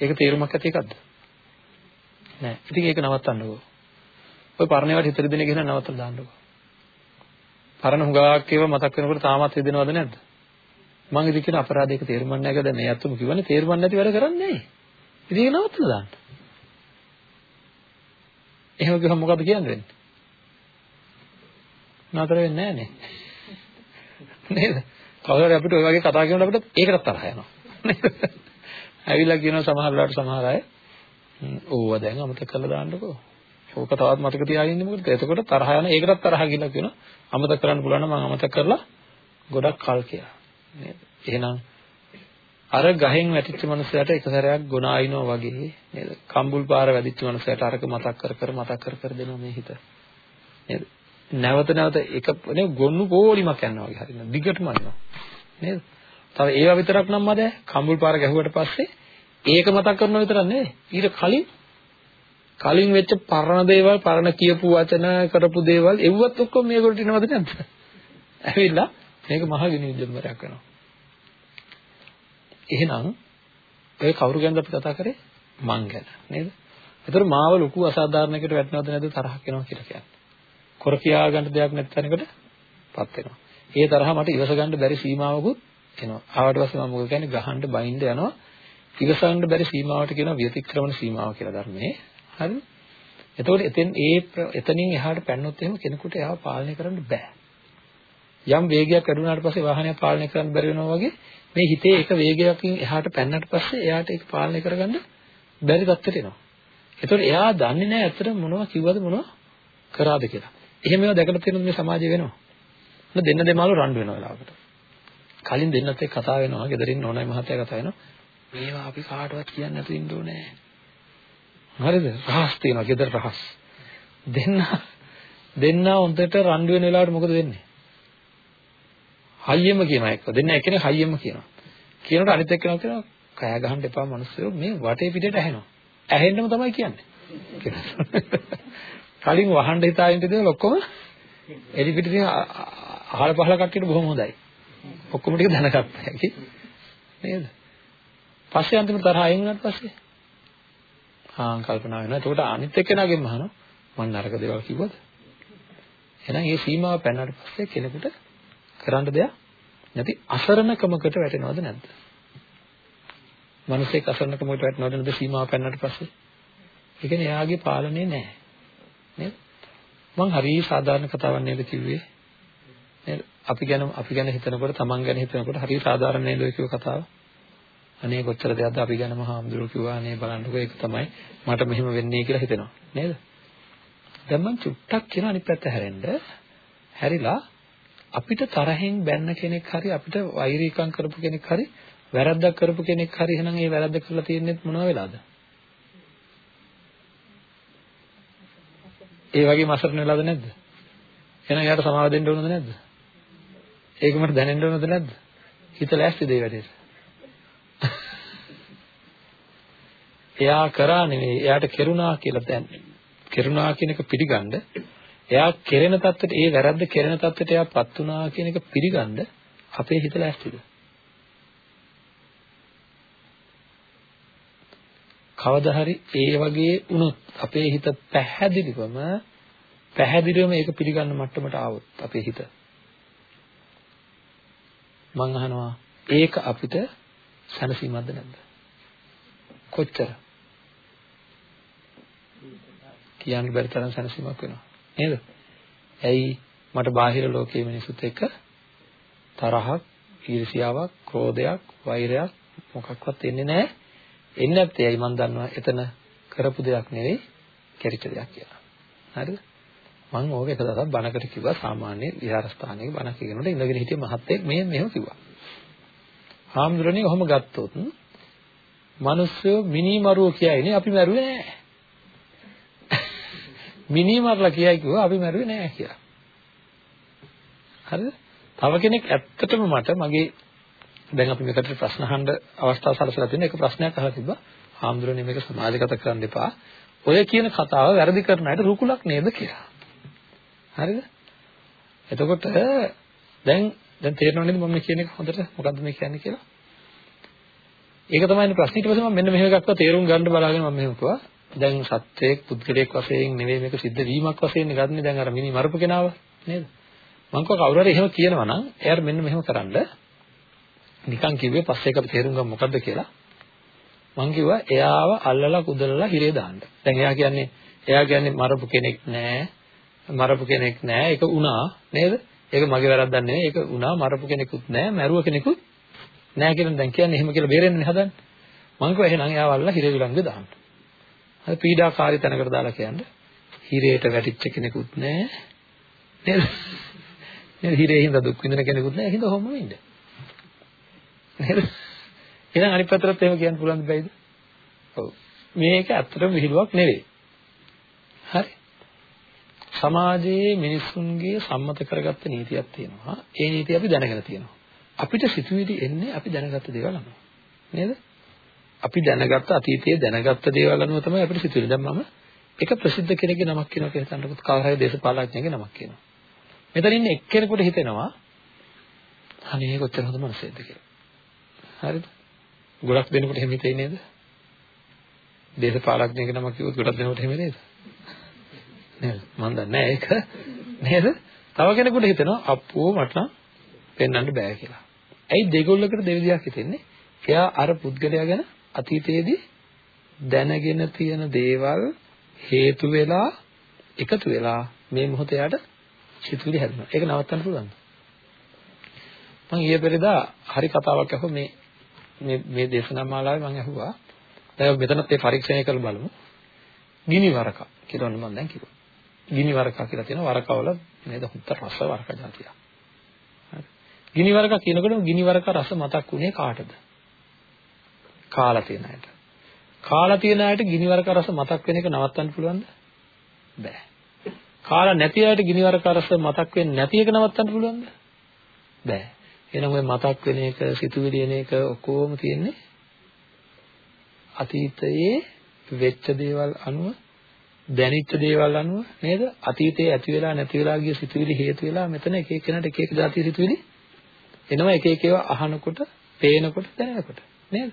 ඒක තේරුමක් ඇති එකක්ද? නෑ. ඉතින් ඒක නවත්තන්නකෝ. ඔය පරණේවට හිත රිදෙන එක ගැන නවත්තලා දාන්නකෝ. පරණ හුඟක් ඒවා මතක් වෙනකොට තාමත් රිදෙනවද නැද්ද? මම ඉතින් කියන අපරාධයක තේරුම් නැහැ කියලා දැන් මේ අතුම කිව්වනේ තේරුම් නැති වැඩ කරන්නේ නැහැ. ඉතින් ඒක නවත්තලා දාන්න. එහෙම ගියම මොකද කියන්නේ? නතර වෙන්නේ නැහැ නේද? කවුරු හරි අපිට ওই වගේ කතා කරනකොට අපිට ඒකට තරහ යනවා. ඇවිල්ලා කියනවා සමහර වෙලාවට සමහර අය ඕවා දැන් අමතක කරලා දාන්නකෝ. ඕක තවත් මතක තියාගෙන ඉන්න මොකද? එතකොට තරහ යන ඒකටත් තරහ කියලා කියනවා. අමතක කරන්න පුළුවන් නම් මම අමතක කරලා ගොඩක් කල් කියලා. නේද? එහෙනම් අර ගහෙන් වැටිච්ච මනුස්සයාට එක සැරයක් ගොනා අයිනෝ වගේ නේද? කම්බුල් පාර වැදිච්ච මනුස්සයාට අරක මතක් කර කර මතක් කර කර දෙනවා මේ හිත. නේද? නැවත නැවත එක නේ ගොන්නු පොලිමක් යනවා වගේ හරින. දිගටම යනවා. නේද? තව ඒවා විතරක් නම් මද කම්බුල් පාර ගැහුවට පස්සේ ඒක මතක් කරනවා විතරක් නෙවෙයි. ඊට කලින් කලින් වෙච්ච පරණ දේවල් පරණ කියපු වචන කරපු දේවල් එව්වත් ඔක්කොම මේකට එනවද නැද්ද? ඇවිල්ලා මේක මහ විනිවිදමරයක් වෙනවා. එහෙනම් ඔය කවුරු ගැනද අපි කතා කරේ? මං ගැන නේද? ඒතර මාව ලොකු අසාධාරණයකට වැටෙනවද නැද්ද තරහක් එනවා කියලා කියන්නේ. කර කියා ගන්න දෙයක් නැත්නම්කට පත් වෙනවා. ඒ තරහ මට ඉවස ගන්න බැරි සීමාවකුත් එනවා. ආවට පස්සේ මම මොකද කියන්නේ ගහන්න බයින්ද යනවා. ඉවසන්න බැරි සීමාවට කියනවා ව්‍යතික්‍රමණ සීමාව කියලා ධර්මයේ. හරිද? එතකොට එතෙන් ඒ එතනින් එහාට පැන්නොත් එහෙම කෙනෙකුට එයාව පාලනය කරන්න බෑ. යම් වේගයක් වැඩි වුණාට පස්සේ වාහනය පාලනය කරන්න බැරි වෙනවා වගේ මේ හිතේ එක වේගයකින් එහාට පැන්නට පස්සේ එයාට ඒක පාලනය කරගන්න බැරි තත්ත්වයට එනවා. එතකොට එයා දන්නේ නැහැ ඇත්තට මොනවද කිව්වද මොනවද කරාද කියලා. එහෙම ඒවා දැකලා තියෙනවද මේ සමාජයේ වෙනවා. මොන දෙන්න දෙමාළු රණ්ඩු වෙන වෙලාවකට. කලින් දෙන්නත් එක්ක කතා වෙනවා. ගෙදරින් නෝනයි මහත්තයා කතා වෙනවා. මේවා අපි කාටවත් කියන්නේ නැතුව ඉන්න ඕනේ. හරිද? රහස් තියෙනවා. ගෙදර රහස්. දෙන්න දෙන්න හොඳට රණ්ඩු වෙන වෙලාවට මොකද වෙන්නේ? හයියෙම කියනවා එක්ක. දෙන්න එක්කෙනෙක් හයියෙම කියනවා. කියනකොට අනිත් එක්කෙනා කියනවා කය ගහන්න එපා මිනිස්සු මේ වටේ පිටේට ඇහෙනවා. ඇහෙන්නම තමයි කියන්නේ. කලින් වහන්න හිතාගෙන ඉඳලා ඔක්කොම එලි පිට තියෙන අහල පහල කට්ටියට බොහොම හොඳයි. ඔක්කොම ටික දැනගත්තා හැකි. නේද? පස්සේ අන්තිමට තරහ අයින් වුණාට පස්සේ ආ කල්පනා වෙනවා. එතකොට අනිත් එක්කෙනාගෙන් අහනවා මම නරක දේවල් කිව්වද? එහෙනම් මේ සීමාව පැනනට පස්සේ කෙනෙකුට කරන්න දෙයක් නැති අසරණකමකට වැටෙනවද නැද්ද? මිනිස්සෙක් අසරණකමකට වැටෙනවද නැද්ද සීමාව පැනනට පස්සේ? ඒ කියන්නේ එයාගේ පාලනේ නැහැ. නේද? මං හරිය සාධාරණ කතාවක් නේද කිව්වේ? නේද? අපි ගැන අපි ගැන හිතනකොට තමන් ගැන හිතනකොට හරිය සාධාරණ නේද ඔය කිව්ව කතාව? අනේ කොච්චර දෙයක්ද අපි ගැනම හාමුදුරුවෝ කිව්වා අනේ බලන්නකෝ ඒක තමයි මට මෙහෙම වෙන්නේ කියලා හිතෙනවා නේද? දැන් මම චුට්ටක් කියන අනිත් පැත්ත හැරෙන්න හැරිලා අපිට තරහෙන් බැන්න කෙනෙක් හරි අපිට වෛරීකම් කරපු කෙනෙක් හරි වැරද්දක් කරපු කෙනෙක් හරි එහෙනම් ඒ වැරද්ද කරලා තියෙන්නේ මොනවා වෙලාද? ඒ වගේම අසරණ වෙලාද නැද්ද? එහෙනම් එයාට සමාව දෙන්න ඕනද නැද්ද? ඒක මට දැනෙන්න ඕනද නැද්ද? හිත ලෑස්තිද ඒ වැඩේට? එයා කරා නෙවෙයි එයාට කෙරුණා කියලා දැන් කෙරුණා කියන එක පිළිගන්න. එයා කෙරෙන தත්ත්වයට ඒ වැරද්ද කෙරෙන தත්ත්වයට එයාපත් වුණා කියන එක පිළිගන්න අපේ හිත ලෑස්තිද? කවදා හරි ඒ වගේ වුණොත් අපේ හිත පැහැදිලිවම පැහැදිලිවම ඒක පිළිගන්න මට්ටමට ආවොත් අපේ හිත. මං අහනවා ඒක අපිට සැනසීමක්ද නැද්ද? කොච්චර? කියන්න බැරි තරම් සැනසීමක් වෙනවා. නේද? ඇයි මට බාහිර ලෝකයේ මිනිසුත් එක්ක තරහක් ඊර්ෂියාවක් ක්‍රෝධයක් වෛරයක් මොකක්වත් එන්නේ නැහැ. එන්නේ නැත්තේ ඇයි මන් දන්නවා එතන කරපු දෙයක් නෙවෙයි කෙරිච්ච දෙයක් කියලා. හරිද? මම ඕක එක දවසක් බණකට කිව්වා සාමාන්‍ය විහාරස්ථානයක බණ කියනකොට ඉඳගෙන හිටිය මහත්තයෙක් මේ මෙහෙම කිව්වා. හාමුදුරනේ ඔහොම ගත්තොත් මිනිස්සු මිනි මරුව කියයිනේ අපි මරුවේ නෑ. මිනි මරලා කියයි කිව්වා අපි මරුවේ නෑ කියලා. හරිද? තව කෙනෙක් ඇත්තටම මට මගේ දැන් අපි මේකට ප්‍රශ්න අහන්න අවස්ථාව සලසලා තියෙන එක ප්‍රශ්නයක් අහලා තිබ්බා. හාමුදුරනේ මේක සමාජගත කරන්න එපා. ඔය කියන කතාව වැරදි කරන අයට රුකුලක් නේද කියලා. හරිද? එතකොට දැන් දැන් තේරෙනව නේද මම කියන එක හොඳට මොකද්ද මේ කියන්නේ කියලා? ඒක තමයි ප්‍රශ්නේ ඊට පස්සේ මම මෙන්න මෙහෙම එකක්ව තේරුම් ගන්න බලාගෙන මම මෙහෙම කිව්වා. දැන් සත්‍යයක් පුද්ගලයෙක් වශයෙන් නෙවෙයි මේක සිද්ධ වීමක් වශයෙන් ගන්න දැන් අර මිනි මරපු කෙනාව නේද? මම කව කවුරු හරි එහෙම කියනවා නම් එයාට මෙන්න මෙහෙම කරන්න නිකන් කිව්වේ පස්සේ එක තේරුම් ගමු මොකද්ද කියලා. මං කිව්වා එයාව අල්ලලා කුදලලා හිරේ දාන්න. දැන් එයා කියන්නේ එයා කියන්නේ මරපු කෙනෙක් නෑ මරපු කෙනෙක් නෑ ඒක වුණා නේද? ඒක මගේ වැරද්දක් නෙවෙයි ඒක වුණා මරපු කෙනෙකුත් නෑ මැරුව කෙනෙකුත් නෑ කියලා දැන් කියන්නේ එහෙම කියලා බේරෙන්නේ හදන්නේ. මං කිව්වා එහෙනම් එයාව අල්ලලා හිරේ විලංගුවේ දාන්න. හරි පීඩාකාරී තැනකට දාලා කියන්නේ හිරේට වැටිච්ච කෙනෙකුත් නෑ නේද? නේද හිරේ හින්දා දුක් විඳින කෙනෙකුත් නෑ හින්දා ඔහොම වෙන්න. නේද? එහෙනම් අනිත් පැත්තට එහෙම කියන්න පුළුවන් දෙයිද? ඔව්. මේක ඇත්තටම විහිළුවක් නෙවෙයි. හරි. සමාජයේ මිනිස්සුන්ගේ සම්මත කරගත්ත නීතියක් තියෙනවා. ඒ නීතිය අපි දැනගෙන තියෙනවා. අපිට සිතුවිලි එන්නේ අපි දැනගත්ත දේවල් අනුව. නේද? අපි දැනගත්ත අතීතයේ දැනගත්ත දේවල් අනුව තමයි අපිට සිතුවිලි. දැන් මම එක ප්‍රසිද්ධ කෙනෙක්ගේ නමක් කියනවා කියලා හිතන්නකොත් කවුරු හරි දේශපාලඥයෙක්ගේ නමක් කියනවා. මෙතන ඉන්න එක්කෙනෙකුට හිතෙනවා අනේ කොච්චර හොඳ මිනිස්සෙක්ද කියලා. හරිද? ගොඩක් දෙනෙකුට එහෙම හිතෙන්නේ නේද? දේශපාලඥයෙක්ගේ නමක් කිව්වොත් ගොඩක් දෙනෙකුට එහෙම නේද? නේද? මම දන්නේ ඒක නේද? තව කෙනෙකුට හිතෙනවා අප්පෝ මට නම් පෙන්වන්න බෑ කියලා. ඇයි දෙගොල්ලකට දෙවිදියක් හිතෙන්නේ? එයා අර පුද්ගලයා ගැන අතීතයේදී දැනගෙන තියෙන දේවල් හේතු වෙලා එකතු වෙලා මේ මොහොතේ යාට සිතුවිලි හැදෙනවා. ඒක නවත්තන්න පුළුවන්ද? මම ඊයේ පෙරේදා හරි කතාවක් අහුව මේ මේ මේ දේශනා මාලාවේ මම අහුවා. දැන් මෙතනත් ඒ පරීක්ෂණය කරලා බලමු. ගිනි වරක කියලා මම දැන් කිව්වා. ගිනි වරකා කියලා තියෙනවා වරකවල නේද හුත්ත රස වරක జాතිය. හරි. ගිනි වරකා කියනකොට ගිනි වරකා රස මතක් වුණේ කාටද? කාලා තියෙන අයට. කාලා තියෙන අයට ගිනි වරකා රස මතක් වෙන එක නවත්තන්න පුළුවන්ද? බෑ. කාලා නැති අයට ගිනි වරකා රස මතක් වෙන්නේ නැති එක නවත්තන්න පුළුවන්ද? බෑ. එහෙනම් ඔය මතක් වෙන එක, සිතුවිලි එන එක ඔක්කොම තියෙන්නේ අතීතයේ වෙච්ච දේවල් අනුව දැනිච්ච දේවල් අනුව නේද? අතීතයේ ඇති වෙලා නැති වෙලා ගිය සිතුවිලි හේතු වෙලා මෙතන එක එක්කෙනාට එක එක જાති සිතුවිලි එනවා. එක එක ඒවා අහනකොට පේනකොට දැනෙනකොට නේද?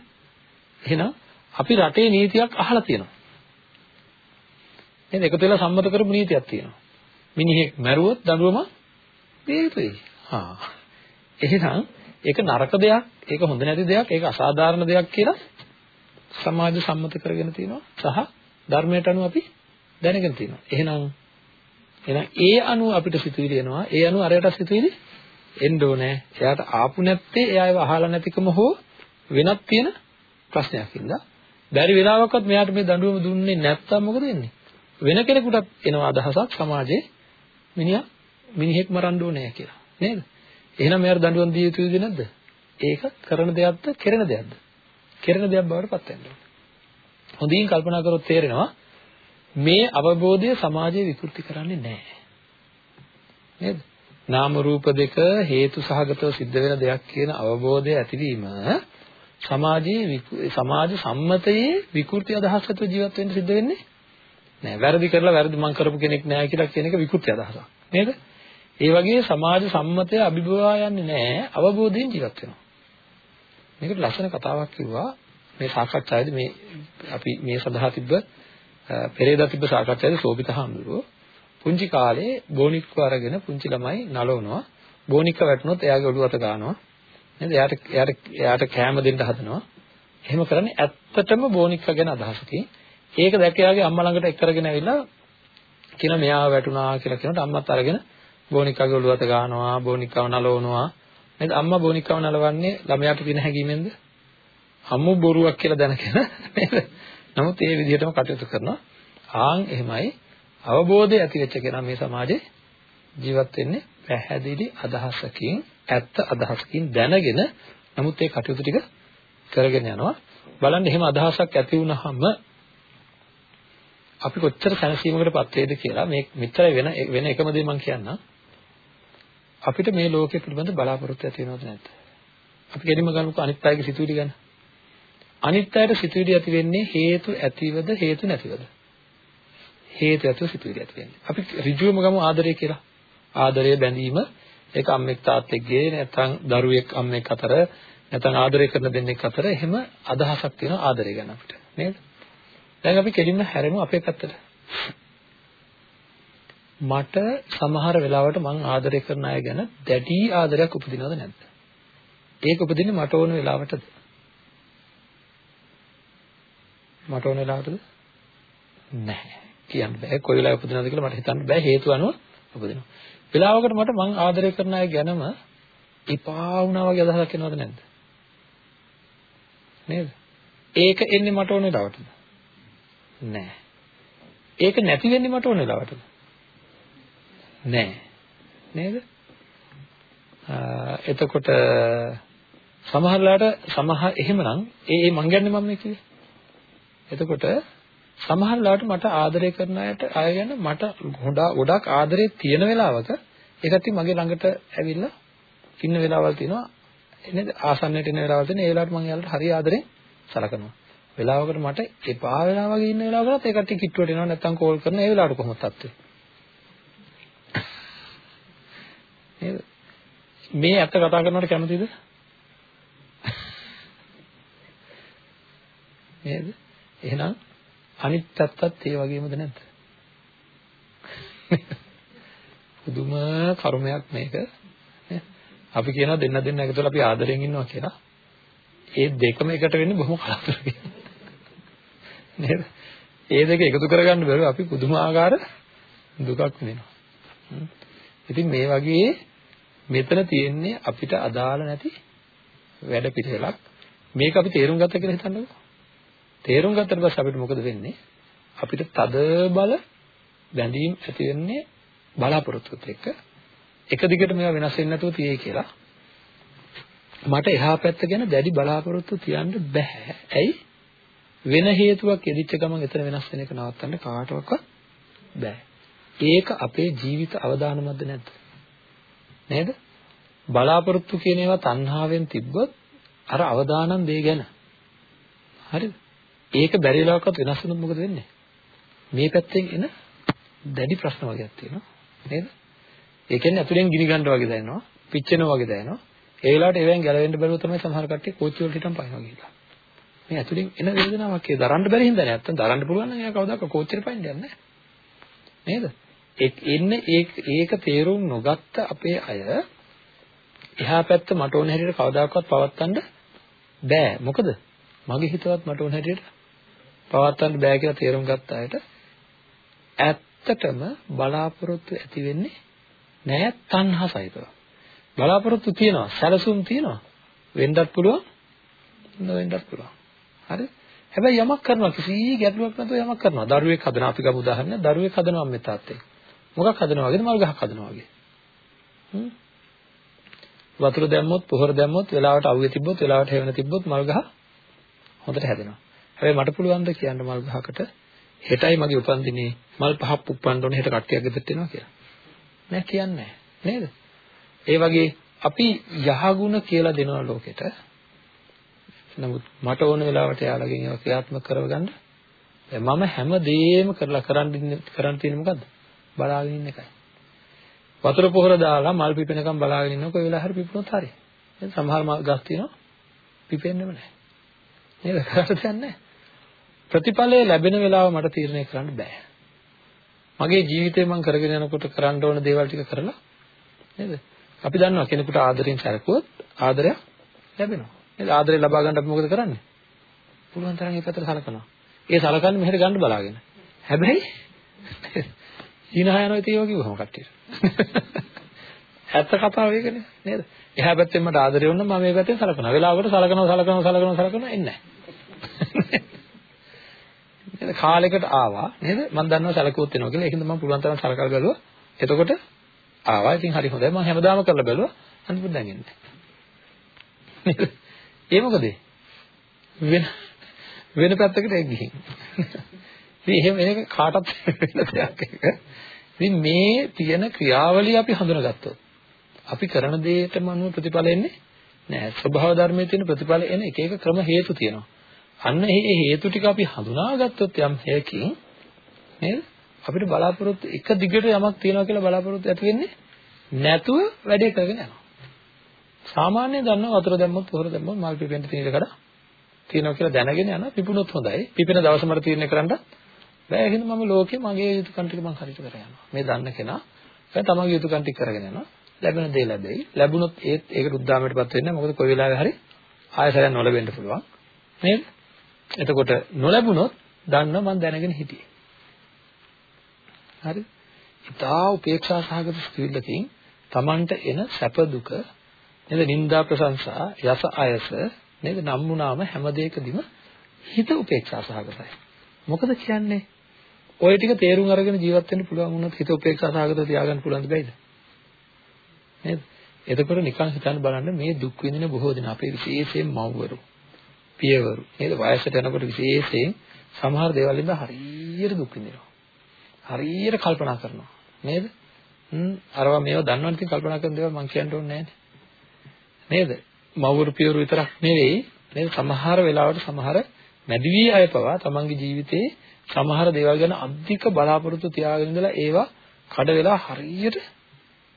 එහෙනම් අපි රටේ නීතියක් අහලා තියෙනවා. නේද? එකතු වෙලා සම්මත කරපු නීතියක් තියෙනවා. මිනිහෙක් මැරුවොත් දඬුවම දිය යුතුයි හා. එහෙනම් ඒක නරක දෙයක් ඒක හොඳ නැති දෙයක් ඒක අසාධාරණ දෙයක් කියලා සමාජ සම්මත කරගෙන තියෙනවා. සහ ධර්මයට අනුව අපි දැනගෙන තියෙනවා. එහෙනම් එහෙනම් ඒ අනුව අපිට සිතුවිලි එනවා. ඒ අනුව අරයට සිතුවිලි එන්න ඕනේ. එයාට ආපු නැත්තේ එයා ඒව අහලා නැතිකම හෝ වෙනත් තියෙන ප්‍රශ්නයක් ඉඳලා බැරි වෙලාවකවත් මෙයාට මේ දඬුවම දුන්නේ නැත්තම් මොකද වෙන්නේ? වෙන කෙනෙකුටත් එනවා අදහසක් සමාජයේ මිනිහා මිනිහෙක් මරන්න ඕනේ කියලා. නේද? එහෙනම් මෙයාට දඬුවම් දිය යුතුද නැද්ද? ඒක කරන දෙයක්ද, කෙරෙන දෙයක්ද? කෙරෙන දෙයක් බවට පත් වෙනවා. හොඳින් කල්පනා කරොත් තේරෙනවා මේ අවබෝධය සමාජයේ විකෘති කරන්නේ නැහැ. නේද? නාම රූප දෙක හේතු සහගතව සිද්ධ වෙන දෙයක් කියන අවබෝධය ඇතිවීම සමාජයේ සමාජ සම්මතයේ විකෘති අදහස් ඇතුව ජීවත් වෙන්න සිද්ධ වෙන්නේ නෑ. වැරදි කරලා වැරදි මං කරපු කෙනෙක් නෑ කියලා කියන එක විකෘති අදහසක්. නේද? ඒ වගේ සමාජ සම්මතය අභිභවා යන්නේ නෑ අවබෝධයෙන් ජීවත් වෙනවා. මේකට ලස්සන කතාවක් කිව්වා මේ සාකච්ඡාවේදී මේ අපි මේ සඳහා තිබ්බ පෙරේදා තිබ්බ සාකච්ඡාවේදී සෝபிත හාමුදුරුවෝ පුංචි කාලේ බෝනික්ව අරගෙන පුංචි ළමයි නලවනවා. බෝනික්ක වැටුනොත් එයාගේ ඔළුව අත ගන්නවා නේද? එයාට එයාට එයාට කැම දෙන්න හදනවා. එහෙම කරන්නේ ඇත්තටම බෝනික්ක ගැන අදහසකින්. ඒක දැක එයාගේ අම්මා ළඟට එක් කරගෙන ඇවිල්ලා කියන මෙයාව වැටුණා කියලා කියනකොට අම්මත් අරගෙන බෝනික්කගේ ඔළුව අත ගන්නවා බෝනික්කව නලවනවා. නේද? අම්මා බෝනික්කව නලවන්නේ ළමයාට තියෙන හැඟීමෙන්ද? අම්මු බොරුවක් කියලා දැනගෙන නේද? නමුත් ඒ විදිහටම කටයුතු කරනවා. ආන් එහෙමයි අවබෝධය ඇති වෙච්ච කෙනා මේ සමාජේ ජීවත් වෙන්නේ පැහැදිලි අදහසකින් ඇත්ත අදහසකින් දැනගෙන නමුත් ඒ කටයුතු ටික කරගෙන යනවා. බලන්න එහෙම අදහසක් ඇති වුනහම අපි කොච්චර සැනසීමකටපත් වේද කියලා මේ මෙච්චර වෙන වෙන එකම දේ මම කියන්නම්. අපිට මේ ලෝකෙ පිළිබඳ බලාපොරොත්තු ඇති වෙනවද නැද්ද? අපි ගෙලිම ගන්නකො අනිත් අයගේ සිතුවිලි ගැන. අනිත් අයට සිතුවිලි ඇති වෙන්නේ හේතු ඇතිවද හේතු නැතිවද හේතු ඇතුව සිතුවිලි ඇති වෙන්නේ. අපි ඍජුවම ගමු ආදරය කියලා. ආදරය බැඳීම ඒක අම්මෙක් තාත්තෙක්ගේ නැත්නම් දරුවෙක් අම්මෙක් අතර නැත්නම් ආදරය කරන දෙන්නෙක් අතර එහෙම අදහසක් තියෙනවා ආදරය ගැන අපිට නේද? දැන් අපි කෙලින්ම හැරෙමු අපේ පැත්තට. මට සමහර වෙලාවට මං ආදරය කරන අය ගැන දැඩි ආදරයක් උපදිනවද නැද්ද? ඒක උපදින්නේ මට ඕන වෙලාවටද? මට ඕන වෙලාවටද? නැහැ. කියන්න බෑ. කොයි වෙලාවෙ උපදිනවද කියලා මට හිතන්න බෑ. හේතු අනුව උපදිනවා. වෙලාවකට මට මං ආදරය කරන අය ගැනම එපා වුණා වගේ අදහසක් එනවද නැද්ද? නේද? ඒක එන්නේ මට ඕන වෙලාවටද? නෑ. ඒක නැති වෙන්නේ මට ඕන වෙලාවටද? නෑ. නේද? එතකොට සමහරලාට සමහර එහෙමනම් ඒ ඒ මං කියන්නේ මම කිව්වේ. එතකොට සමහර වෙලාවට මට ආදරය කරන අයට අය ගැන මට ගොඩාක් ආදරේ තියෙන වෙලාවක ඒකත් මගේ ළඟට ඇවිල්ලා ඉන්න වෙලාවල් තියෙනවා. නේද? ආසන්නයට එන වෙලාවල් තියෙන ඒ වෙලාවට මම යාළුවට හරි ආදරෙන් සලකනවා. වෙලාවකට මට එපා වෙලා වගේ ඉන්න වෙලාවකත් ඒ කට්ටිය කිට්ටුවට එනවා. නැත්තම් කෝල් කරන ඒ වෙලාවට කොහොමද තත්ත්වය නේද? මේ අත කතා කරනවට කැමතිද? නේද? එහෙනම් අනිත් පැත්තත් ඒ වගේමද නැද්ද? පුදුම කර්මයක් මේක. අපි කියනවා දෙන්න දෙන්න එකතුල අපි ආදරෙන් ඉන්නවා කියලා. ඒ දෙකම එකට වෙන්නේ බොහොම කලාතුරකින්. නේද? ඒ දෙක එකතු කරගන්න බැරුව අපි පුදුමාකාර දුකක් විඳිනවා. ඉතින් මේ වගේ මෙතන තියෙන්නේ අපිට අදාළ නැති වැඩ පිළිවෙලක්. මේක අපි තේරුම් ගත්ත කියලා හිතන්නකෝ. තේරුම් ගත්තට පස්සේ අපිට මොකද වෙන්නේ? අපිට තද බල බැඳීම් ඇති වෙන්නේ බලාපොරොත්තුත් එක්ක. එක දිගට මේවා වෙනස් වෙන්නේ නැතුව තියෙයි කියලා. මට එහා පැත්ත ගැන දැඩි බලාපොරොත්තු තියන්න බෑ. ඇයි? වෙන හේතුවක් යෙදිච්ච ගමන් එතන වෙනස් වෙන එක නවත්තන්න කාටවත් බෑ. ඒක අපේ ජීවිත අවදානමක්ද නැද්ද? නේද? බලාපොරොත්තු කියන ඒවා තණ්හාවෙන් තිබ්බොත් අර අවදානම් දේ ගැන හරිද? ඒක බැරි වෙලාවකත් වෙනස් වුණොත් මොකද වෙන්නේ? මේ පැත්තෙන් එන දැඩි ප්‍රශ්න වගේක් තියෙනවා නේද? ඒ කියන්නේ අතුලෙන් ගිනි ගන්න වගේ දැනෙනවා, පිච්චෙනවා වගේ දැනෙනවා. ඒ වෙලාවට ඒවෙන් ගැලවෙන්න බැරුව තමයි සමහර කට්ටිය කෝච්චි වලට හිටන් පයින්නවා කියලා. මේ අතුලෙන් එන වේදනාවක් ඒ දරන්න බැරි හින්දා නේ. නැත්තම් දරන්න පුළුවන් නම් එයා කවදාක කෝච්චියට පයින්න යන්නේ නැහැ. නේද? ඒක එන්නේ ඒක ඒක තේරුම් නොගත්ත අපේ අය එහා පැත්ත මට ඕන හැටියට කවදාකවත් පවත්වන්න බෑ. මොකද? මගේ හිතවත් මට ඕන හැටියට පවත්වන්න බෑ කියලා තේරුම් ගත්ත අයට ඇත්තටම බලාපොරොත්තු ඇති වෙන්නේ නෑ තණ්හා සහිතව. බලාපොරොත්තු තියනවා, සැලසුම් තියනවා. වෙන්නත් පුළුවන්, නොවෙන්නත් පුළුවන්. හරි? හැබැයි යමක් කරනවා කිසි ගැටලුවක් නැතුව යමක් කරනවා. දරුවෙක් හදනවා අපි ගමු උදාහරණයක්. දරුවෙක් හදනවා අම්මේ තාත්තේ. මොකක් හදනවා වගේද මල් ගහක් හදනවා වගේ. හ්ම්. වතුර දැම්මොත් පොහොර දැම්මොත් වෙලාවට අවුවේ තිබ්බොත් වෙලාවට හැවෙන තිබ්බොත් මල් ගහ හොඳට හැදෙනවා. හැබැයි මට පුළුවන් ද කියන්න මල් ගහකට හෙටයි මගේ උපන්දිනේ මල් පහක් පුප්පන්න ඕනේ හෙට කට්ටියක් ගෙදරට එනවා කියලා. නෑ කියන්නේ නේද? ඒ වගේ අපි යහගුණ කියලා දෙනවා ලෝකෙට. නමුත් මට ඕන වෙලාවට යාළගෙන් ඒවා ක්‍රියාත්මක කරවගන්න මම හැම දෙයක්ම කරලා කරන් කරන් තියෙන්නේ මොකද්ද? බලාගෙන ඉන්න එකයි. වතුර පොහොර දාලා මල් පිපෙනකම් බලාගෙන ඉන්නකො ඒ වෙලාව හරි පිපුණොත් හරි. දැන් සමහර ගස් තියෙනවා පිපෙන්නෙම නැහැ. නේද? කරට දෙයක් නැහැ. ප්‍රතිඵලය ලැබෙන වෙලාව මට තීරණය කරන්න බෑ. මගේ ජීවිතේ මම කරගෙන යනකොට කරන්න ඕන දේවල් ටික කරලා නේද? අපි දන්නවා කෙනෙකුට ආදරෙන් සැලකුවොත් ආදරයක් ලැබෙනවා. නේද? ආදරය ලබා ගන්න අපි මොකද කරන්නේ? පුළුවන් තරම් ඒ පැත්තට සලකනවා. ඒ සලකන්නේ මෙහෙට ගන්න බලාගෙන. හැබැයි ඊනහ යනවා ඉතින් ඒවා කිව්වම කට්ටියට. ඇත්ත කතාව ඒකනේ නේද? එහා පැත්තෙන් මට ආදරය වුණා මම මේ පැත්තෙන් සලකනවා. වෙලාවකට සලකනවා සලකනවා සලකනවා සලකනවා එන්නේ නැහැ. නේද? කාලයකට ආවා නේද? මම දන්නවා සැලකුවොත් වෙනවා කියලා. ඒකින්ද මම පුළුවන් තරම් සලකලා බැලුවා. එතකොට ආවා. ඉතින් හරි හොඳයි. මම හැමදාම කරලා බැලුවා. අනිත් දැන් එන්නේ. නේද? ඒ මොකද? වෙන වෙන පැත්තකට එක් ගිහින්. ඉතින් එහෙම ඒක කාටවත් වෙන දෙයක් එක. ඉතින් මේ තියෙන ක්‍රියාවලිය අපි හඳුනාගත්තොත් අපි කරන දෙයටම අනුව ප්‍රතිඵල එන්නේ නෑ. ස්වභාව ධර්මයේ තියෙන ප්‍රතිඵල එන එක එක ක්‍රම හේතු තියෙනවා. අන්න මේ හේතු ටික අපි හඳුනාගත්තොත් යම් හේකින් නේද? අපිට බලාපොරොත්තු එක දිගට යමක් තියනවා කියලා බලාපොරොත්තු ඇති වෙන්නේ නැතුව වැඩේ කරගෙන යනවා. සාමාන්‍යයෙන් දන්නවා වතුර දැම්මොත් පොහොර දැම්මොත් මල් පිපෙන්න තියෙන කඩ තියනවා කියලා දැනගෙන යනවා පිපුණොත් හොඳයි. පිපෙන දවස මට තීරණය කරන්න බෑ. එහෙනම් මම ලෝකේ මගේ යුතුයකම් ටික මම හරියට කරගෙන යනවා. මේ දන්න කෙනා දැන් තමන්ගේ යුතුයකම් ටික කරගෙන යනවා. ලැබෙන දේ ලැබෙයි. ලැබුණොත් ඒත් ඒකට උද්දාමයටපත් වෙන්නේ නැහැ. මොකද කොයි වෙලාවෙ හරි ආයසරයක් නොලැබෙන්න පුළුවන්. නේද? එතකොට නොලැබුණොත් දන්න මම දැනගෙන හිටියේ. හරි? ඉතා උපේක්ෂා සහගත සිතුවිල්ලකින් Tamanට එන සැප දුක නේද නිന്ദා ප්‍රශංසා යස අයස නේද නම් වුණාම හැම දෙයකදීම හිත උපේක්ෂා සහගතයි. මොකද කියන්නේ? ඔය ටික තේරුම් අරගෙන ජීවත් වෙන්න පුළුවන් වුණොත් හිත උපේක්ෂා සහගතව තියාගන්න පුළුවන්ද බැයිද? නේද? එතකොට නිකන් හිතන්න බලන්න මේ දුක් විඳින බොහෝ දෙනා අපේ විශේෂයෙන් මව්වරු පියවරු නේද වයසට යනකොට විශේෂයෙන් සමහර දේවල් ඉඳලා හරියට දුක් විඳිනවා. හරියට කල්පනා කරනවා නේද? හ්ම් අරවා මේවා දන්නවනේ ඉතින් කල්පනා කරන දේවල් මම කියන්න ඕනේ නේද? මව්වරු පියවරු විතරක් නෙවෙයි නේද? සමහර වෙලාවට සමහර මැදිවි අය පවා තමන්ගේ ජීවිතේ සමහර දේවල් ගැන අධික බලාපොරොත්තු තියාගෙන ඉඳලා ඒවා කඩ වෙලා හරියට